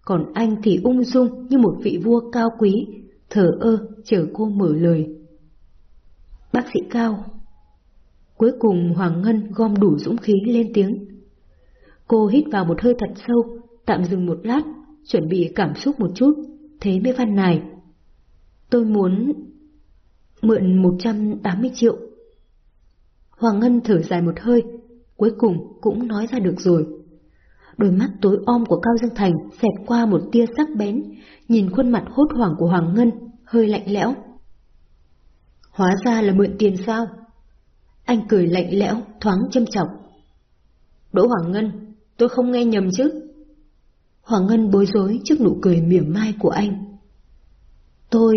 Còn anh thì ung dung như một vị vua cao quý, thở ơ chờ cô mở lời. Bác sĩ Cao Cuối cùng Hoàng Ngân gom đủ dũng khí lên tiếng. Cô hít vào một hơi thật sâu, tạm dừng một lát, chuẩn bị cảm xúc một chút, thế mới văn này. Tôi muốn mượn 180 triệu. Hoàng Ngân thở dài một hơi, cuối cùng cũng nói ra được rồi. Đôi mắt tối om của Cao Dương Thành xẹt qua một tia sắc bén, nhìn khuôn mặt hốt hoảng của Hoàng Ngân, hơi lạnh lẽo. Hóa ra là mượn tiền sao? Anh cười lạnh lẽo, thoáng châm chọc. Đỗ Hoàng Ngân, tôi không nghe nhầm chứ? Hoàng Ngân bối rối trước nụ cười mỉa mai của anh. Tôi...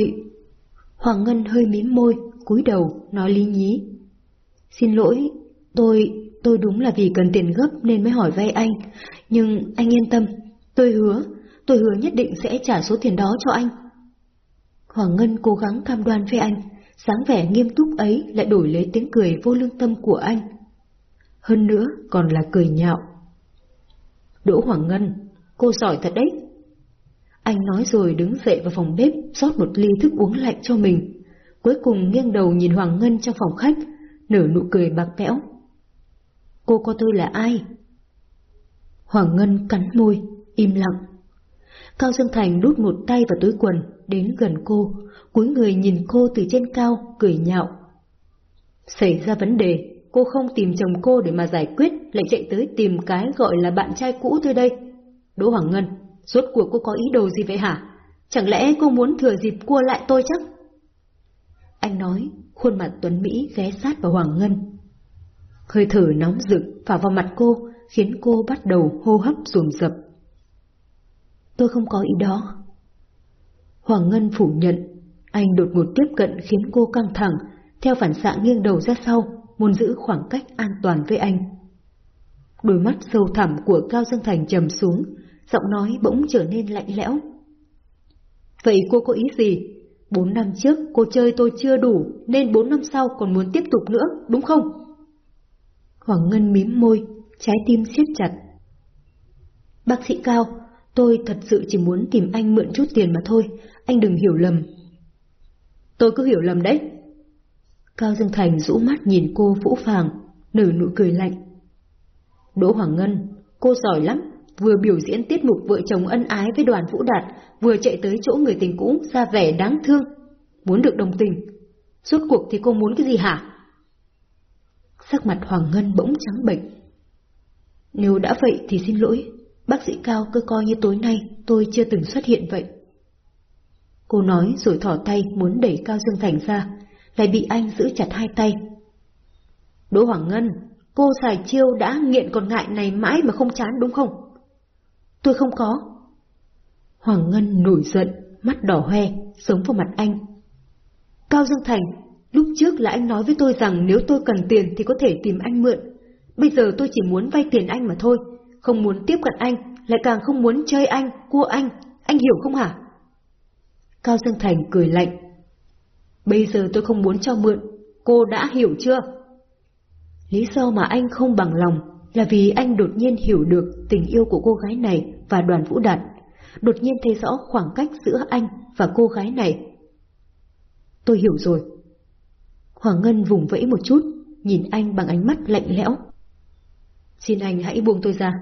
Hoàng Ngân hơi mím môi, cúi đầu, nói lý nhí. Xin lỗi, tôi... tôi đúng là vì cần tiền gấp nên mới hỏi vay anh. Nhưng anh yên tâm, tôi hứa, tôi hứa nhất định sẽ trả số tiền đó cho anh. Hoàng Ngân cố gắng cam đoan với anh, sáng vẻ nghiêm túc ấy lại đổi lấy tiếng cười vô lương tâm của anh. Hơn nữa còn là cười nhạo. Đỗ Hoàng Ngân, cô giỏi thật đấy. Anh nói rồi đứng dậy vào phòng bếp rót một ly thức uống lạnh cho mình. Cuối cùng nghiêng đầu nhìn Hoàng Ngân trong phòng khách, nở nụ cười bạc bẽo. Cô có tôi là ai? Hoàng Ngân cắn môi, im lặng. Cao Dương Thành đút một tay vào túi quần, đến gần cô, cúi người nhìn cô từ trên cao, cười nhạo. Xảy ra vấn đề, cô không tìm chồng cô để mà giải quyết, lại chạy tới tìm cái gọi là bạn trai cũ tôi đây. Đỗ Hoàng Ngân, rốt cuộc cô có ý đồ gì vậy hả? Chẳng lẽ cô muốn thừa dịp cua lại tôi chắc? Anh nói, khuôn mặt Tuấn Mỹ ghé sát vào Hoàng Ngân. Hơi thở nóng rực phả vào mặt cô, khiến cô bắt đầu hô hấp dồn rập. Tôi không có ý đó. Hoàng Ngân phủ nhận, anh đột ngột tiếp cận khiến cô căng thẳng, theo phản xạ nghiêng đầu ra sau, muốn giữ khoảng cách an toàn với anh. Đôi mắt sâu thẳm của Cao Dương Thành trầm xuống, giọng nói bỗng trở nên lạnh lẽo. Vậy cô có ý gì? Bốn năm trước cô chơi tôi chưa đủ, nên bốn năm sau còn muốn tiếp tục nữa, đúng không? Hoàng Ngân mím môi, trái tim siết chặt. Bác sĩ Cao, tôi thật sự chỉ muốn tìm anh mượn chút tiền mà thôi, anh đừng hiểu lầm. Tôi cứ hiểu lầm đấy. Cao Dương Thành rũ mắt nhìn cô vũ phàng, nở nụ cười lạnh. Đỗ Hoàng Ngân, cô giỏi lắm, vừa biểu diễn tiết mục vợ chồng ân ái với đoàn Vũ Đạt, vừa chạy tới chỗ người tình cũ ra vẻ đáng thương, muốn được đồng tình. Suốt cuộc thì cô muốn cái gì hả? Sắc mặt Hoàng Ngân bỗng trắng bệnh. Nếu đã vậy thì xin lỗi, bác sĩ Cao cứ coi như tối nay tôi chưa từng xuất hiện vậy. Cô nói rồi thỏ tay muốn đẩy Cao Dương Thành ra, lại bị anh giữ chặt hai tay. Đỗ Hoàng Ngân, cô xài chiêu đã nghiện còn ngại này mãi mà không chán đúng không? Tôi không có. Hoàng Ngân nổi giận, mắt đỏ hoe, sống vào mặt anh. Cao Dương Thành, lúc trước là anh nói với tôi rằng nếu tôi cần tiền thì có thể tìm anh mượn. Bây giờ tôi chỉ muốn vay tiền anh mà thôi, không muốn tiếp cận anh, lại càng không muốn chơi anh, cua anh, anh hiểu không hả? Cao Dương Thành cười lạnh. Bây giờ tôi không muốn cho mượn, cô đã hiểu chưa? Lý do mà anh không bằng lòng là vì anh đột nhiên hiểu được tình yêu của cô gái này và đoàn vũ đạt, đột nhiên thấy rõ khoảng cách giữa anh và cô gái này. Tôi hiểu rồi. Hoàng Ngân vùng vẫy một chút, nhìn anh bằng ánh mắt lạnh lẽo. Xin anh hãy buông tôi ra.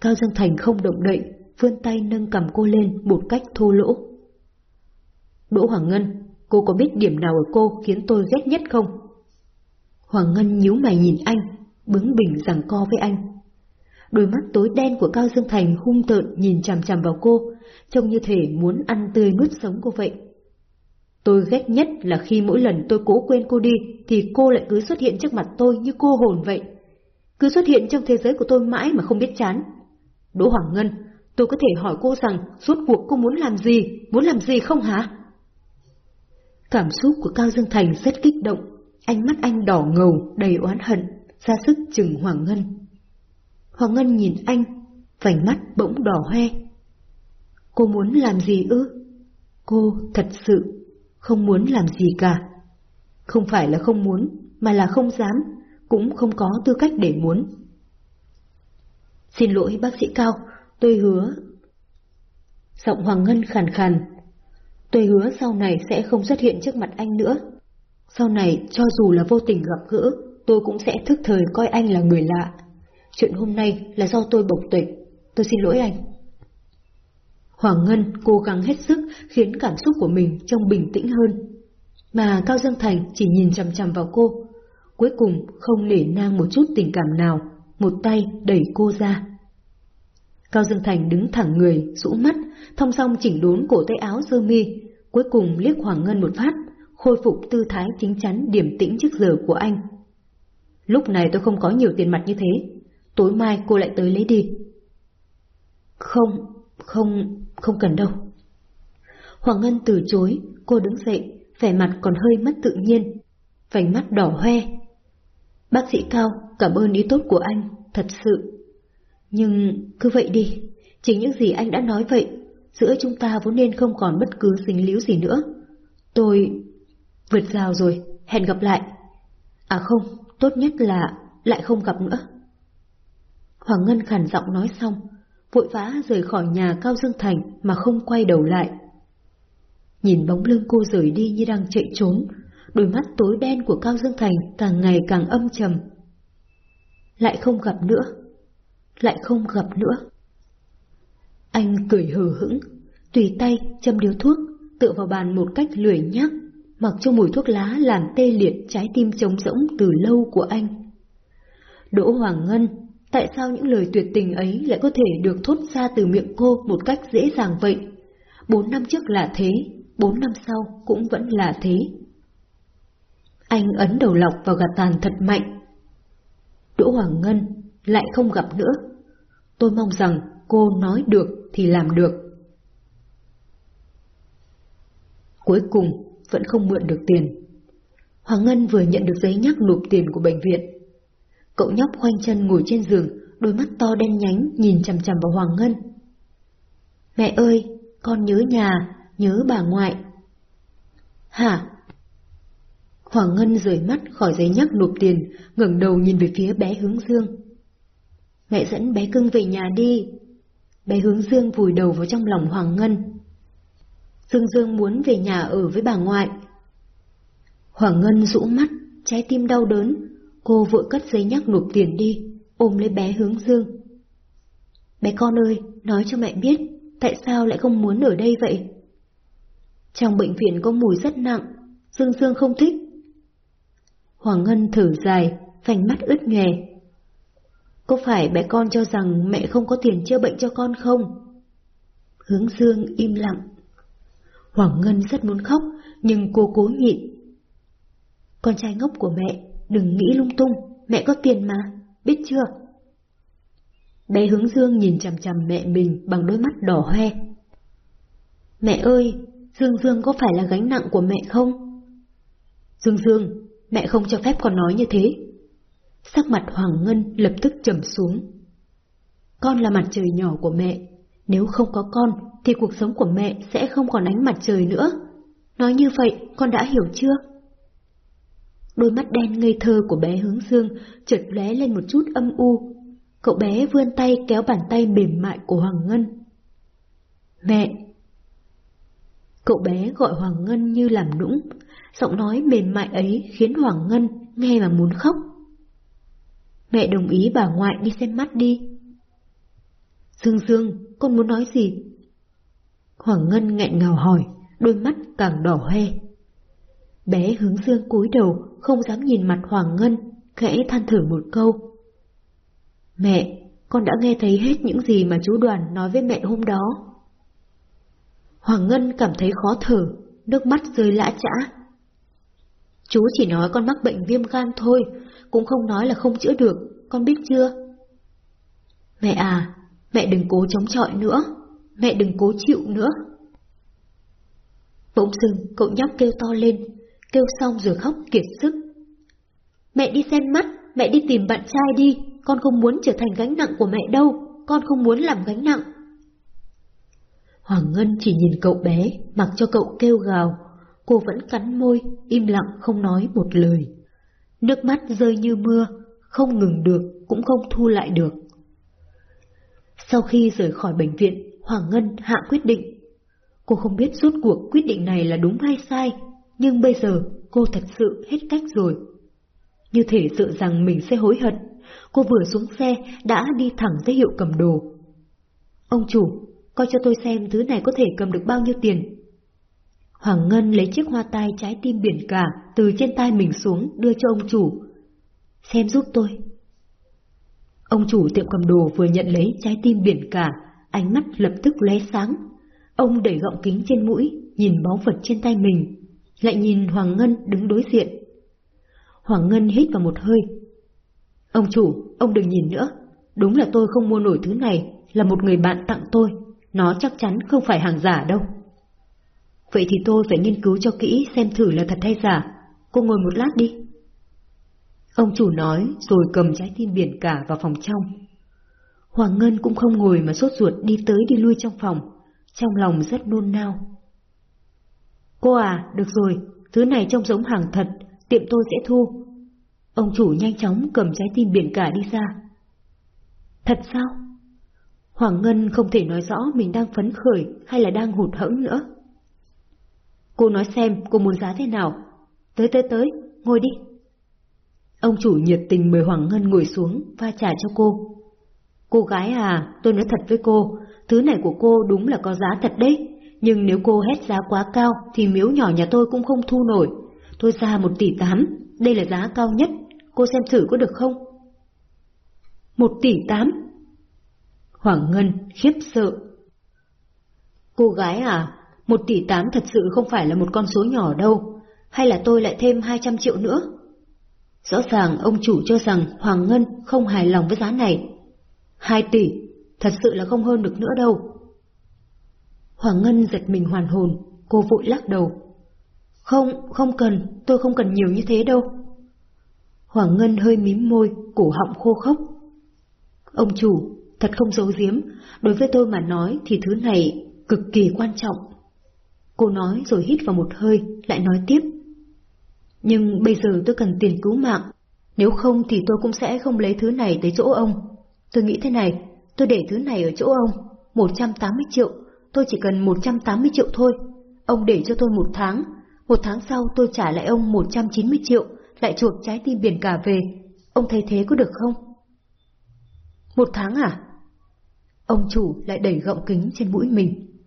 Cao Dương Thành không động đậy, vươn tay nâng cầm cô lên một cách thô lỗ. Đỗ Hoàng Ngân, cô có biết điểm nào ở cô khiến tôi ghét nhất không? Hoàng Ngân nhíu mày nhìn anh, bướng bỉnh rằng co với anh. Đôi mắt tối đen của Cao Dương Thành hung tợn nhìn chằm chằm vào cô, trông như thể muốn ăn tươi nuốt sống cô vậy. Tôi ghét nhất là khi mỗi lần tôi cố quên cô đi, thì cô lại cứ xuất hiện trước mặt tôi như cô hồn vậy. Cứ xuất hiện trong thế giới của tôi mãi mà không biết chán. Đỗ Hoàng Ngân, tôi có thể hỏi cô rằng suốt cuộc cô muốn làm gì, muốn làm gì không hả? Cảm xúc của Cao Dương Thành rất kích động, ánh mắt anh đỏ ngầu, đầy oán hận, ra sức chừng Hoàng Ngân. Hoàng Ngân nhìn anh, vành mắt bỗng đỏ hoe. Cô muốn làm gì ư? Cô thật sự không muốn làm gì cả. Không phải là không muốn, mà là không dám, cũng không có tư cách để muốn. Xin lỗi bác sĩ Cao, tôi hứa. Giọng Hoàng Ngân khàn khàn. Tôi hứa sau này sẽ không xuất hiện trước mặt anh nữa. Sau này, cho dù là vô tình gặp gỡ, tôi cũng sẽ thức thời coi anh là người lạ. Chuyện hôm nay là do tôi bộc tuệch, tôi xin lỗi anh. Hoàng Ngân cố gắng hết sức khiến cảm xúc của mình trông bình tĩnh hơn. Mà Cao Dương Thành chỉ nhìn chằm chằm vào cô, cuối cùng không nể nang một chút tình cảm nào, một tay đẩy cô ra. Cao Dương Thành đứng thẳng người, rũ mắt, thong song chỉnh đốn cổ tay áo sơ mi, cuối cùng liếc Hoàng Ngân một phát, khôi phục tư thái chính chắn điểm tĩnh trước giờ của anh. Lúc này tôi không có nhiều tiền mặt như thế, tối mai cô lại tới lấy đi. Không, không, không cần đâu. Hoàng Ngân từ chối, cô đứng dậy, vẻ mặt còn hơi mất tự nhiên, vành mắt đỏ hoe. Bác sĩ Cao, cảm ơn ý tốt của anh, thật sự. Nhưng cứ vậy đi, chính những gì anh đã nói vậy, giữa chúng ta vốn nên không còn bất cứ dính líu gì nữa. Tôi... vượt rào rồi, hẹn gặp lại. À không, tốt nhất là lại không gặp nữa. Hoàng Ngân khản giọng nói xong, vội vã rời khỏi nhà Cao Dương Thành mà không quay đầu lại. Nhìn bóng lưng cô rời đi như đang chạy trốn, đôi mắt tối đen của Cao Dương Thành càng ngày càng âm trầm. Lại không gặp nữa, lại không gặp nữa. Anh cười hờ hững, tùy tay châm điếu thuốc, tựa vào bàn một cách lười nhác, mặc cho mùi thuốc lá làm tê liệt trái tim trống rỗng từ lâu của anh. Đỗ Hoàng Ngân Tại sao những lời tuyệt tình ấy lại có thể được thốt ra từ miệng cô một cách dễ dàng vậy? Bốn năm trước là thế, bốn năm sau cũng vẫn là thế. Anh ấn đầu lọc vào gạt tàn thật mạnh. Đỗ Hoàng Ngân lại không gặp nữa. Tôi mong rằng cô nói được thì làm được. Cuối cùng vẫn không mượn được tiền. Hoàng Ngân vừa nhận được giấy nhắc nộp tiền của bệnh viện Cậu nhóc khoanh chân ngồi trên giường, đôi mắt to đen nhánh nhìn chằm chằm vào Hoàng Ngân. Mẹ ơi, con nhớ nhà, nhớ bà ngoại. Hả? Hoàng Ngân rời mắt khỏi giấy nhắc nộp tiền, ngẩng đầu nhìn về phía bé hướng dương. Mẹ dẫn bé cưng về nhà đi. Bé hướng dương vùi đầu vào trong lòng Hoàng Ngân. Dương Dương muốn về nhà ở với bà ngoại. Hoàng Ngân rũ mắt, trái tim đau đớn, Cô vội cất giấy nhắc nộp tiền đi, ôm lấy bé hướng dương. Bé con ơi, nói cho mẹ biết, tại sao lại không muốn ở đây vậy? Trong bệnh viện có mùi rất nặng, Dương Dương không thích. Hoàng Ngân thở dài, vành mắt ướt nhòe. Có phải bé con cho rằng mẹ không có tiền chữa bệnh cho con không? Hướng Dương im lặng. Hoàng Ngân rất muốn khóc, nhưng cô cố nhịn. Con trai ngốc của mẹ, đừng nghĩ lung tung, mẹ có tiền mà, biết chưa? Bé hướng dương nhìn chằm chằm mẹ mình bằng đôi mắt đỏ hoe. Mẹ ơi, Dương Dương có phải là gánh nặng của mẹ không? Dương Dương, mẹ không cho phép con nói như thế. Sắc mặt Hoàng Ngân lập tức trầm xuống. Con là mặt trời nhỏ của mẹ, nếu không có con thì cuộc sống của mẹ sẽ không còn ánh mặt trời nữa. Nói như vậy, con đã hiểu chưa? Đôi mắt đen ngây thơ của bé hướng dương chợt lóe lên một chút âm u. Cậu bé vươn tay kéo bàn tay mềm mại của Hoàng Ngân. Mẹ! Cậu bé gọi Hoàng Ngân như làm nũng, giọng nói mềm mại ấy khiến Hoàng Ngân nghe mà muốn khóc. Mẹ đồng ý bà ngoại đi xem mắt đi. Dương Dương, con muốn nói gì? Hoàng Ngân nghẹn ngào hỏi, đôi mắt càng đỏ hoe. Bé hướng dương cúi đầu, không dám nhìn mặt Hoàng Ngân, khẽ than thở một câu. Mẹ, con đã nghe thấy hết những gì mà chú đoàn nói với mẹ hôm đó. Hoàng Ngân cảm thấy khó thở, nước mắt rơi lã chã. Chú chỉ nói con mắc bệnh viêm gan thôi, cũng không nói là không chữa được, con biết chưa? Mẹ à, mẹ đừng cố chống chọi nữa, mẹ đừng cố chịu nữa. Bỗng dưng cậu nhóc kêu to lên, kêu xong rồi khóc kiệt sức. Mẹ đi xem mắt, mẹ đi tìm bạn trai đi, con không muốn trở thành gánh nặng của mẹ đâu, con không muốn làm gánh nặng. Hoàng Ngân chỉ nhìn cậu bé, mặc cho cậu kêu gào, cô vẫn cắn môi, im lặng không nói một lời. Nước mắt rơi như mưa, không ngừng được, cũng không thu lại được. Sau khi rời khỏi bệnh viện, Hoàng Ngân hạ quyết định. Cô không biết rốt cuộc quyết định này là đúng hay sai, nhưng bây giờ cô thật sự hết cách rồi. Như thể sợ rằng mình sẽ hối hận, cô vừa xuống xe đã đi thẳng tới hiệu cầm đồ. Ông chủ, coi cho tôi xem thứ này có thể cầm được bao nhiêu tiền. Hoàng Ngân lấy chiếc hoa tai trái tim biển cả từ trên tay mình xuống đưa cho ông chủ. Xem giúp tôi. Ông chủ tiệm cầm đồ vừa nhận lấy trái tim biển cả, ánh mắt lập tức lóe sáng. Ông đẩy gọng kính trên mũi, nhìn báu vật trên tay mình, lại nhìn Hoàng Ngân đứng đối diện. Hoàng Ngân hít vào một hơi. Ông chủ, ông đừng nhìn nữa, đúng là tôi không mua nổi thứ này, là một người bạn tặng tôi, nó chắc chắn không phải hàng giả đâu. Vậy thì tôi phải nghiên cứu cho kỹ xem thử là thật hay giả, cô ngồi một lát đi. Ông chủ nói rồi cầm trái tim biển cả vào phòng trong. Hoàng Ngân cũng không ngồi mà sốt ruột đi tới đi lui trong phòng, trong lòng rất nôn nao. Cô à, được rồi, thứ này trông giống hàng thật, tiệm tôi sẽ thu. Ông chủ nhanh chóng cầm trái tim biển cả đi ra. Thật sao? Hoàng Ngân không thể nói rõ mình đang phấn khởi hay là đang hụt hẫng nữa. Cô nói xem cô muốn giá thế nào. Tới tới tới, ngồi đi. Ông chủ nhiệt tình mời Hoàng Ngân ngồi xuống và trả cho cô. Cô gái à, tôi nói thật với cô, thứ này của cô đúng là có giá thật đấy, nhưng nếu cô hét giá quá cao thì miếu nhỏ nhà tôi cũng không thu nổi. Tôi ra một tỷ tám, đây là giá cao nhất, cô xem thử có được không? Một tỷ tám? Hoàng Ngân khiếp sợ. Cô gái à, một tỷ tám thật sự không phải là một con số nhỏ đâu, hay là tôi lại thêm hai trăm triệu nữa? Rõ ràng ông chủ cho rằng Hoàng Ngân không hài lòng với giá này. Hai tỷ, thật sự là không hơn được nữa đâu. Hoàng Ngân giật mình hoàn hồn, cô vội lắc đầu. Không, không cần, tôi không cần nhiều như thế đâu. Hoàng Ngân hơi mím môi, cổ họng khô khốc. Ông chủ, thật không giấu giếm, đối với tôi mà nói thì thứ này cực kỳ quan trọng. Cô nói rồi hít vào một hơi, lại nói tiếp. Nhưng bây giờ tôi cần tiền cứu mạng, nếu không thì tôi cũng sẽ không lấy thứ này tới chỗ ông. Tôi nghĩ thế này, tôi để thứ này ở chỗ ông, 180 triệu, tôi chỉ cần 180 triệu thôi. Ông để cho tôi một tháng, một tháng sau tôi trả lại ông 190 triệu, lại chuộc trái tim biển cả về. ông thấy thế có được không? Một tháng à? Ông chủ lại đẩy gọng kính trên mũi mình.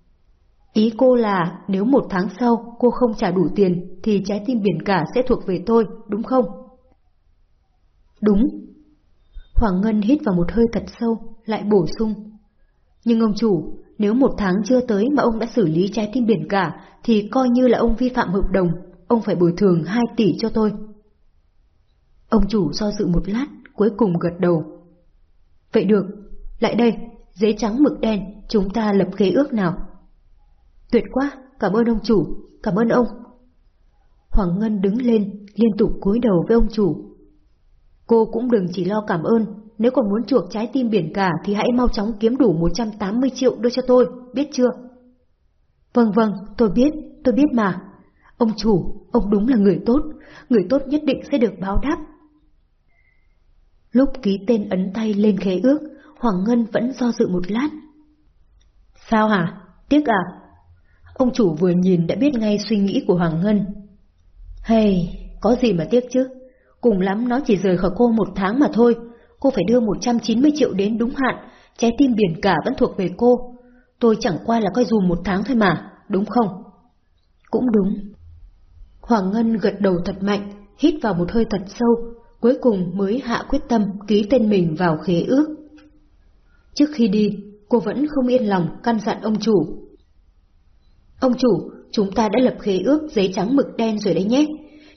Ý cô là nếu một tháng sau cô không trả đủ tiền thì trái tim biển cả sẽ thuộc về tôi, đúng không? Đúng. Hoàng Ngân hít vào một hơi thật sâu, lại bổ sung. Nhưng ông chủ, nếu một tháng chưa tới mà ông đã xử lý trái tim biển cả thì coi như là ông vi phạm hợp đồng, ông phải bồi thường 2 tỷ cho tôi. Ông chủ do dự một lát, cuối cùng gật đầu. Vậy được, lại đây, giấy trắng mực đen, chúng ta lập khế ước nào. Tuyệt quá, cảm ơn ông chủ, cảm ơn ông. Hoàng Ngân đứng lên, liên tục cúi đầu với ông chủ. Cô cũng đừng chỉ lo cảm ơn, nếu còn muốn chuộc trái tim biển cả thì hãy mau chóng kiếm đủ 180 triệu đưa cho tôi, biết chưa? Vâng vâng, tôi biết, tôi biết mà. Ông chủ, ông đúng là người tốt, người tốt nhất định sẽ được báo đáp. Lúc ký tên ấn tay lên khế ước, Hoàng Ngân vẫn do dự một lát. Sao hả? Tiếc à? Ông chủ vừa nhìn đã biết ngay suy nghĩ của Hoàng Ngân. Hay, có gì mà tiếc chứ? Cùng lắm nó chỉ rời khỏi cô một tháng mà thôi. Cô phải đưa 190 triệu đến đúng hạn, trái tim biển cả vẫn thuộc về cô. Tôi chẳng qua là coi dù một tháng thôi mà, đúng không? Cũng đúng. Hoàng Ngân gật đầu thật mạnh, hít vào một hơi thật sâu, cuối cùng mới hạ quyết tâm ký tên mình vào khế ước. Trước khi đi, cô vẫn không yên lòng căn dặn ông chủ. Ông chủ, chúng ta đã lập khế ước giấy trắng mực đen rồi đấy nhé.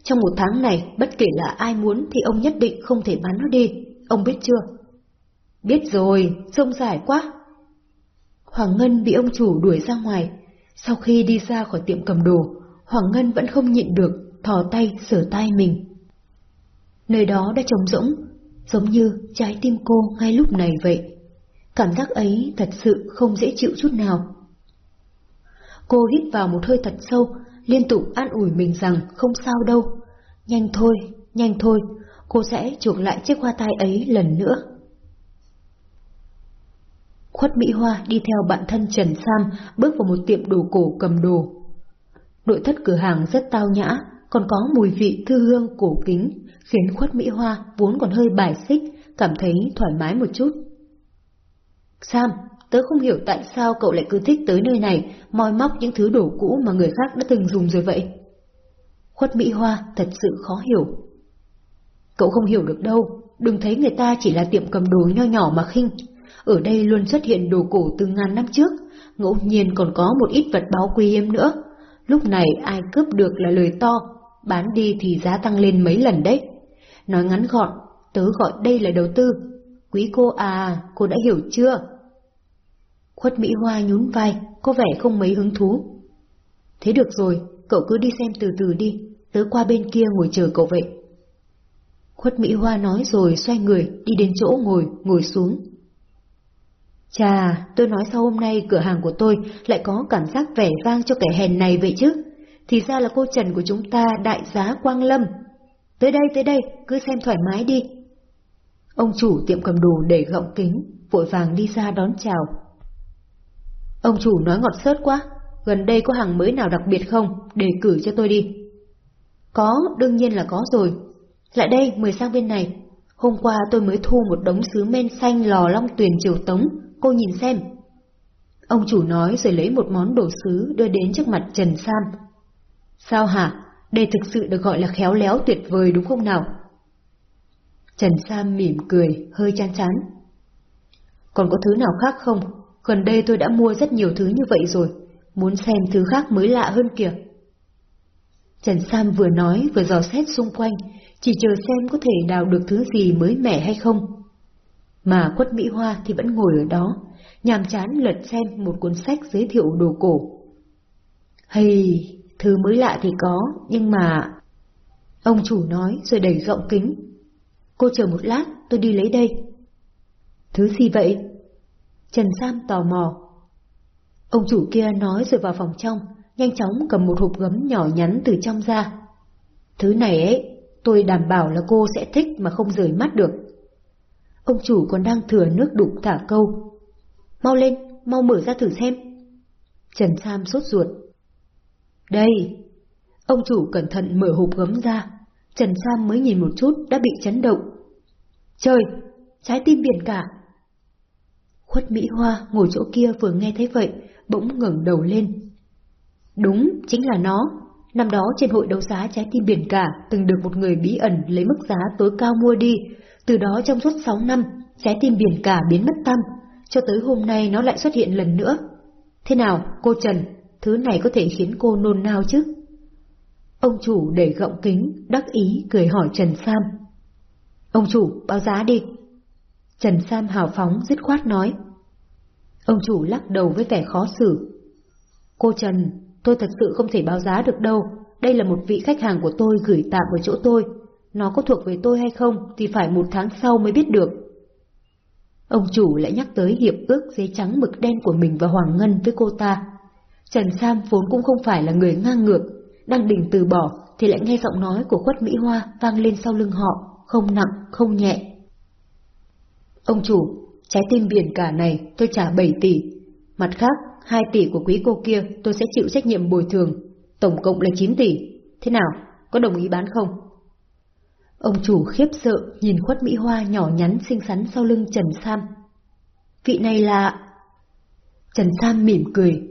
Trong một tháng này, bất kể là ai muốn thì ông nhất định không thể bán nó đi, ông biết chưa? Biết rồi, sông dài quá. Hoàng Ngân bị ông chủ đuổi ra ngoài. Sau khi đi ra khỏi tiệm cầm đồ, Hoàng Ngân vẫn không nhịn được, thò tay sửa tay mình. Nơi đó đã trống rỗng, giống như trái tim cô ngay lúc này vậy. Cảm giác ấy thật sự không dễ chịu chút nào. Cô hít vào một hơi thật sâu, liên tục an ủi mình rằng không sao đâu. Nhanh thôi, nhanh thôi, cô sẽ chuộc lại chiếc hoa tai ấy lần nữa. Khuất Mỹ Hoa đi theo bạn thân Trần Sam bước vào một tiệm đồ cổ cầm đồ. Nội thất cửa hàng rất tao nhã, còn có mùi vị thư hương cổ kính, khiến Khuất Mỹ Hoa vốn còn hơi bài xích, cảm thấy thoải mái một chút. Sam, tớ không hiểu tại sao cậu lại cứ thích tới nơi này, moi móc những thứ đồ cũ mà người khác đã từng dùng rồi vậy. Khuất Mỹ Hoa thật sự khó hiểu. Cậu không hiểu được đâu, đừng thấy người ta chỉ là tiệm cầm đồ nho nhỏ mà khinh. Ở đây luôn xuất hiện đồ cổ từ ngàn năm trước, ngẫu nhiên còn có một ít vật báo quý hiếm nữa. Lúc này ai cướp được là lời to, bán đi thì giá tăng lên mấy lần đấy. Nói ngắn gọn, tớ gọi đây là đầu tư. Quý cô à, cô đã hiểu chưa? Khuất Mỹ Hoa nhún vai, có vẻ không mấy hứng thú. Thế được rồi, cậu cứ đi xem từ từ đi, tớ qua bên kia ngồi chờ cậu vậy. Khuất Mỹ Hoa nói rồi xoay người, đi đến chỗ ngồi, ngồi xuống. Chà, tôi nói sau hôm nay cửa hàng của tôi lại có cảm giác vẻ vang cho kẻ hèn này vậy chứ. Thì ra là cô Trần của chúng ta đại giá Quang Lâm. Tới đây, tới đây, cứ xem thoải mái đi. Ông chủ tiệm cầm đồ để gọng kính, vội vàng đi ra đón chào. Ông chủ nói ngọt sớt quá, gần đây có hàng mới nào đặc biệt không, Để cử cho tôi đi. Có, đương nhiên là có rồi. Lại đây, mời sang bên này. Hôm qua tôi mới thu một đống sứ men xanh lò long tuyền triều tống, cô nhìn xem. Ông chủ nói rồi lấy một món đồ sứ đưa đến trước mặt Trần Sam. Sao hả? Đây thực sự được gọi là khéo léo tuyệt vời đúng không nào? Trần Sam mỉm cười, hơi chán chán. Còn có thứ nào khác không? Gần đây tôi đã mua rất nhiều thứ như vậy rồi, muốn xem thứ khác mới lạ hơn kìa. Trần Sam vừa nói vừa dò xét xung quanh, chỉ chờ xem có thể đào được thứ gì mới mẻ hay không. Mà quất Mỹ Hoa thì vẫn ngồi ở đó, nhàm chán lật xem một cuốn sách giới thiệu đồ cổ. Hay, thứ mới lạ thì có, nhưng mà... Ông chủ nói rồi đẩy rộng kính. Cô chờ một lát, tôi đi lấy đây. Thứ gì vậy? Trần Sam tò mò. Ông chủ kia nói rồi vào phòng trong, nhanh chóng cầm một hộp gấm nhỏ nhắn từ trong ra. Thứ này ấy, tôi đảm bảo là cô sẽ thích mà không rời mắt được. Ông chủ còn đang thừa nước đục thả câu. Mau lên, mau mở ra thử xem. Trần Sam sốt ruột. Đây! Ông chủ cẩn thận mở hộp gấm ra. Trần Sam mới nhìn một chút đã bị chấn động. Trời, trái tim biển cả. Khuất Mỹ Hoa ngồi chỗ kia vừa nghe thấy vậy, bỗng ngẩng đầu lên. Đúng, chính là nó. Năm đó trên hội đấu giá trái tim biển cả từng được một người bí ẩn lấy mức giá tối cao mua đi. Từ đó trong suốt 6 năm, trái tim biển cả biến mất tâm, cho tới hôm nay nó lại xuất hiện lần nữa. Thế nào, cô Trần, thứ này có thể khiến cô nôn nao chứ? Ông chủ để gọng kính, đắc ý cười hỏi Trần Sam. Ông chủ, báo giá đi. Trần Sam hào phóng dứt khoát nói. Ông chủ lắc đầu với vẻ khó xử. Cô Trần, tôi thật sự không thể báo giá được đâu. Đây là một vị khách hàng của tôi gửi tạm ở chỗ tôi. Nó có thuộc về tôi hay không thì phải một tháng sau mới biết được. Ông chủ lại nhắc tới hiệp ước giấy trắng mực đen của mình và Hoàng Ngân với cô ta. Trần Sam vốn cũng không phải là người ngang ngược, đang định từ bỏ thì lại nghe giọng nói của khuất Mỹ Hoa vang lên sau lưng họ, không nặng, không nhẹ. Ông chủ, trái tim biển cả này tôi trả 7 tỷ. Mặt khác, 2 tỷ của quý cô kia tôi sẽ chịu trách nhiệm bồi thường. Tổng cộng là 9 tỷ. Thế nào, có đồng ý bán không? Ông chủ khiếp sợ nhìn khuất Mỹ Hoa nhỏ nhắn xinh xắn sau lưng Trần Sam. Vị này là... Trần Sam mỉm cười.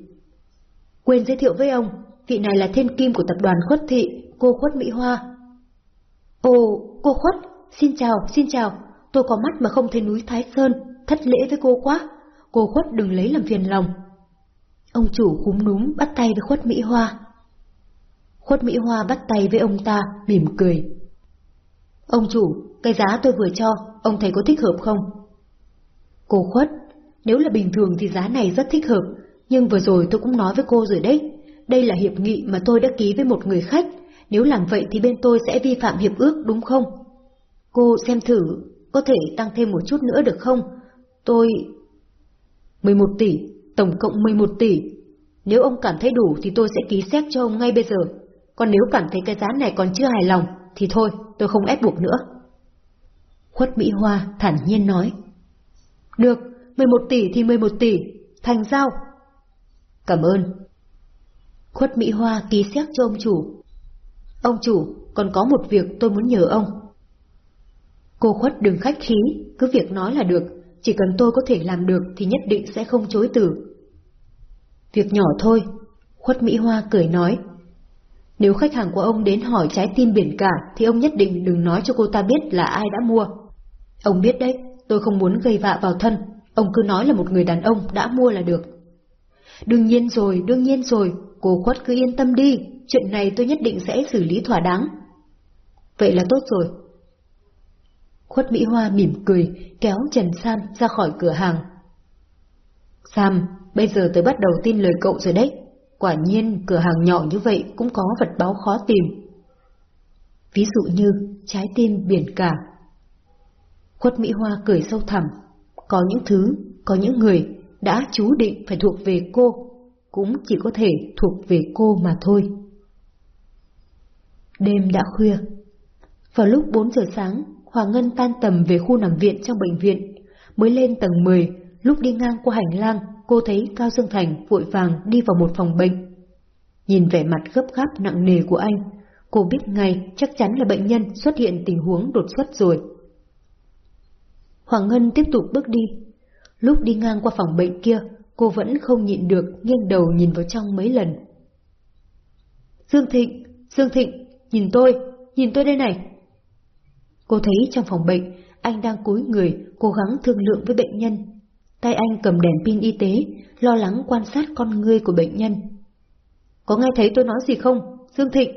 Quên giới thiệu với ông, vị này là thiên kim của tập đoàn khuất thị, cô khuất Mỹ Hoa. Ồ, cô khuất, xin chào, xin chào, tôi có mắt mà không thấy núi Thái Sơn, thất lễ với cô quá, cô khuất đừng lấy làm phiền lòng. Ông chủ cúm núm bắt tay với khuất Mỹ Hoa. Khuất Mỹ Hoa bắt tay với ông ta, mỉm cười. Ông chủ, cái giá tôi vừa cho, ông thấy có thích hợp không? Cô khuất, nếu là bình thường thì giá này rất thích hợp, nhưng vừa rồi tôi cũng nói với cô rồi đấy. Đây là hiệp nghị mà tôi đã ký với một người khách, nếu làm vậy thì bên tôi sẽ vi phạm hiệp ước đúng không? Cô xem thử, có thể tăng thêm một chút nữa được không? Tôi... 11 tỷ, tổng cộng 11 tỷ. Nếu ông cảm thấy đủ thì tôi sẽ ký xét cho ông ngay bây giờ. Còn nếu cảm thấy cái giá này còn chưa hài lòng, thì thôi, tôi không ép buộc nữa. Khuất Mỹ Hoa thản nhiên nói. Được, 11 tỷ thì 11 tỷ, thành giao. Cảm ơn. Khuất Mỹ Hoa ký xét cho ông chủ. Ông chủ, còn có một việc tôi muốn nhờ ông. Cô Khuất đừng khách khí, cứ việc nói là được, chỉ cần tôi có thể làm được thì nhất định sẽ không chối từ. Việc nhỏ thôi, Khuất Mỹ Hoa cười nói. Nếu khách hàng của ông đến hỏi trái tim biển cả thì ông nhất định đừng nói cho cô ta biết là ai đã mua. Ông biết đấy, tôi không muốn gây vạ vào thân, ông cứ nói là một người đàn ông đã mua là được. Đương nhiên rồi, đương nhiên rồi, cô Khuất cứ yên tâm đi, chuyện này tôi nhất định sẽ xử lý thỏa đáng. Vậy là tốt rồi. Khuất Mỹ Hoa mỉm cười, kéo Trần Sam ra khỏi cửa hàng. Sam, bây giờ tôi bắt đầu tin lời cậu rồi đấy. Quả nhiên cửa hàng nhỏ như vậy cũng có vật báo khó tìm. Ví dụ như trái tim biển cả. Khuất Mỹ Hoa cười sâu thẳm. Có những thứ, có những người đã chú định phải thuộc về cô, cũng chỉ có thể thuộc về cô mà thôi. Đêm đã khuya. Vào lúc 4 giờ sáng, Hoàng Ngân tan tầm về khu nằm viện trong bệnh viện. Mới lên tầng 10, lúc đi ngang qua hành lang, cô thấy Cao Dương Thành vội vàng đi vào một phòng bệnh. Nhìn vẻ mặt gấp gáp nặng nề của anh, cô biết ngay chắc chắn là bệnh nhân xuất hiện tình huống đột xuất rồi. Hoàng Ngân tiếp tục bước đi. Lúc đi ngang qua phòng bệnh kia, cô vẫn không nhịn được nghiêng đầu nhìn vào trong mấy lần. Dương Thịnh, Dương Thịnh, nhìn tôi, nhìn tôi đây này. Cô thấy trong phòng bệnh, anh đang cúi người, cố gắng thương lượng với bệnh nhân. Tay anh cầm đèn pin y tế, lo lắng quan sát con ngươi của bệnh nhân. Có nghe thấy tôi nói gì không, Dương Thịnh?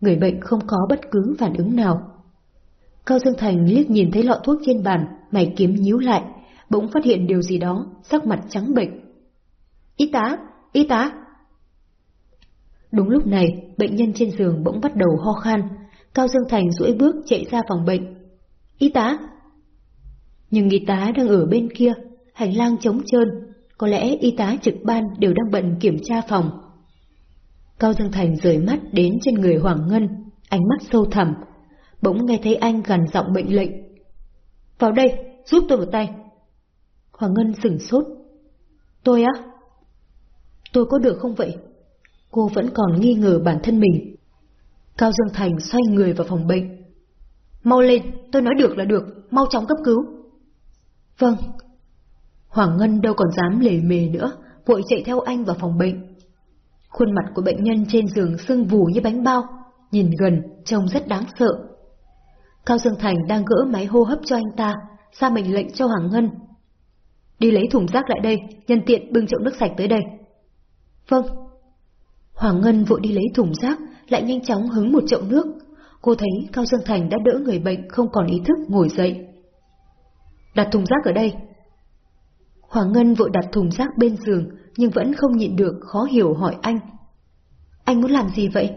Người bệnh không có bất cứ phản ứng nào. Cao Dương Thành liếc nhìn thấy lọ thuốc trên bàn, mày kiếm nhíu lại, bỗng phát hiện điều gì đó, sắc mặt trắng bệnh. Y tá, y tá! Đúng lúc này, bệnh nhân trên giường bỗng bắt đầu ho khan, Cao Dương Thành duỗi bước chạy ra phòng bệnh. Y tá! Nhưng y tá đang ở bên kia, hành lang trống trơn, có lẽ y tá trực ban đều đang bận kiểm tra phòng. Cao Dương Thành rời mắt đến trên người Hoàng Ngân, ánh mắt sâu thẳm, bỗng nghe thấy anh gần giọng bệnh lệnh. Vào đây, giúp tôi một tay. Hoàng Ngân sửng sốt. Tôi á? Tôi có được không vậy? Cô vẫn còn nghi ngờ bản thân mình. Cao Dương Thành xoay người vào phòng bệnh. Mau lên, tôi nói được là được, mau chóng cấp cứu. Vâng. Hoàng Ngân đâu còn dám lề mề nữa, vội chạy theo anh vào phòng bệnh. Khuôn mặt của bệnh nhân trên giường sưng vù như bánh bao, nhìn gần, trông rất đáng sợ. Cao Dương Thành đang gỡ máy hô hấp cho anh ta, ra mệnh lệnh cho Hoàng Ngân. Đi lấy thùng rác lại đây, nhân tiện bưng chậu nước sạch tới đây. Vâng. Hoàng Ngân vội đi lấy thùng rác, lại nhanh chóng hứng một chậu nước. Cô thấy Cao Dương Thành đã đỡ người bệnh không còn ý thức ngồi dậy. Đặt thùng rác ở đây. Hoàng Ngân vội đặt thùng rác bên giường, nhưng vẫn không nhịn được khó hiểu hỏi anh. Anh muốn làm gì vậy?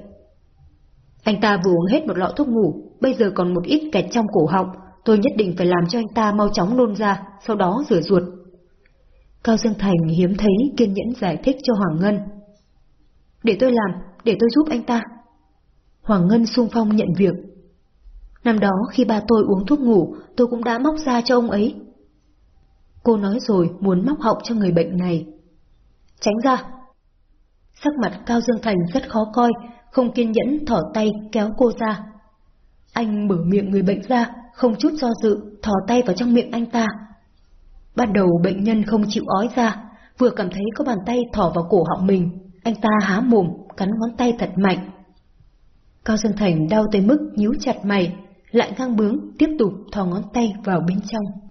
Anh ta vừa uống hết một lọ thuốc ngủ, bây giờ còn một ít kẹt trong cổ họng, tôi nhất định phải làm cho anh ta mau chóng nôn ra, sau đó rửa ruột. Cao Dương Thành hiếm thấy kiên nhẫn giải thích cho Hoàng Ngân. Để tôi làm, để tôi giúp anh ta. Hoàng Ngân sung phong nhận việc. Năm đó khi ba tôi uống thuốc ngủ, tôi cũng đã móc ra cho ông ấy. Cô nói rồi muốn móc họng cho người bệnh này. Tránh ra. Sắc mặt Cao Dương Thành rất khó coi, không kiên nhẫn thỏ tay kéo cô ra. Anh mở miệng người bệnh ra, không chút do dự, thò tay vào trong miệng anh ta. Ban đầu bệnh nhân không chịu ói ra, vừa cảm thấy có bàn tay thỏ vào cổ họng mình, anh ta há mồm, cắn ngón tay thật mạnh. Cao Dương Thành đau tới mức nhíu chặt mày, lại ngang bướng tiếp tục thò ngón tay vào bên trong.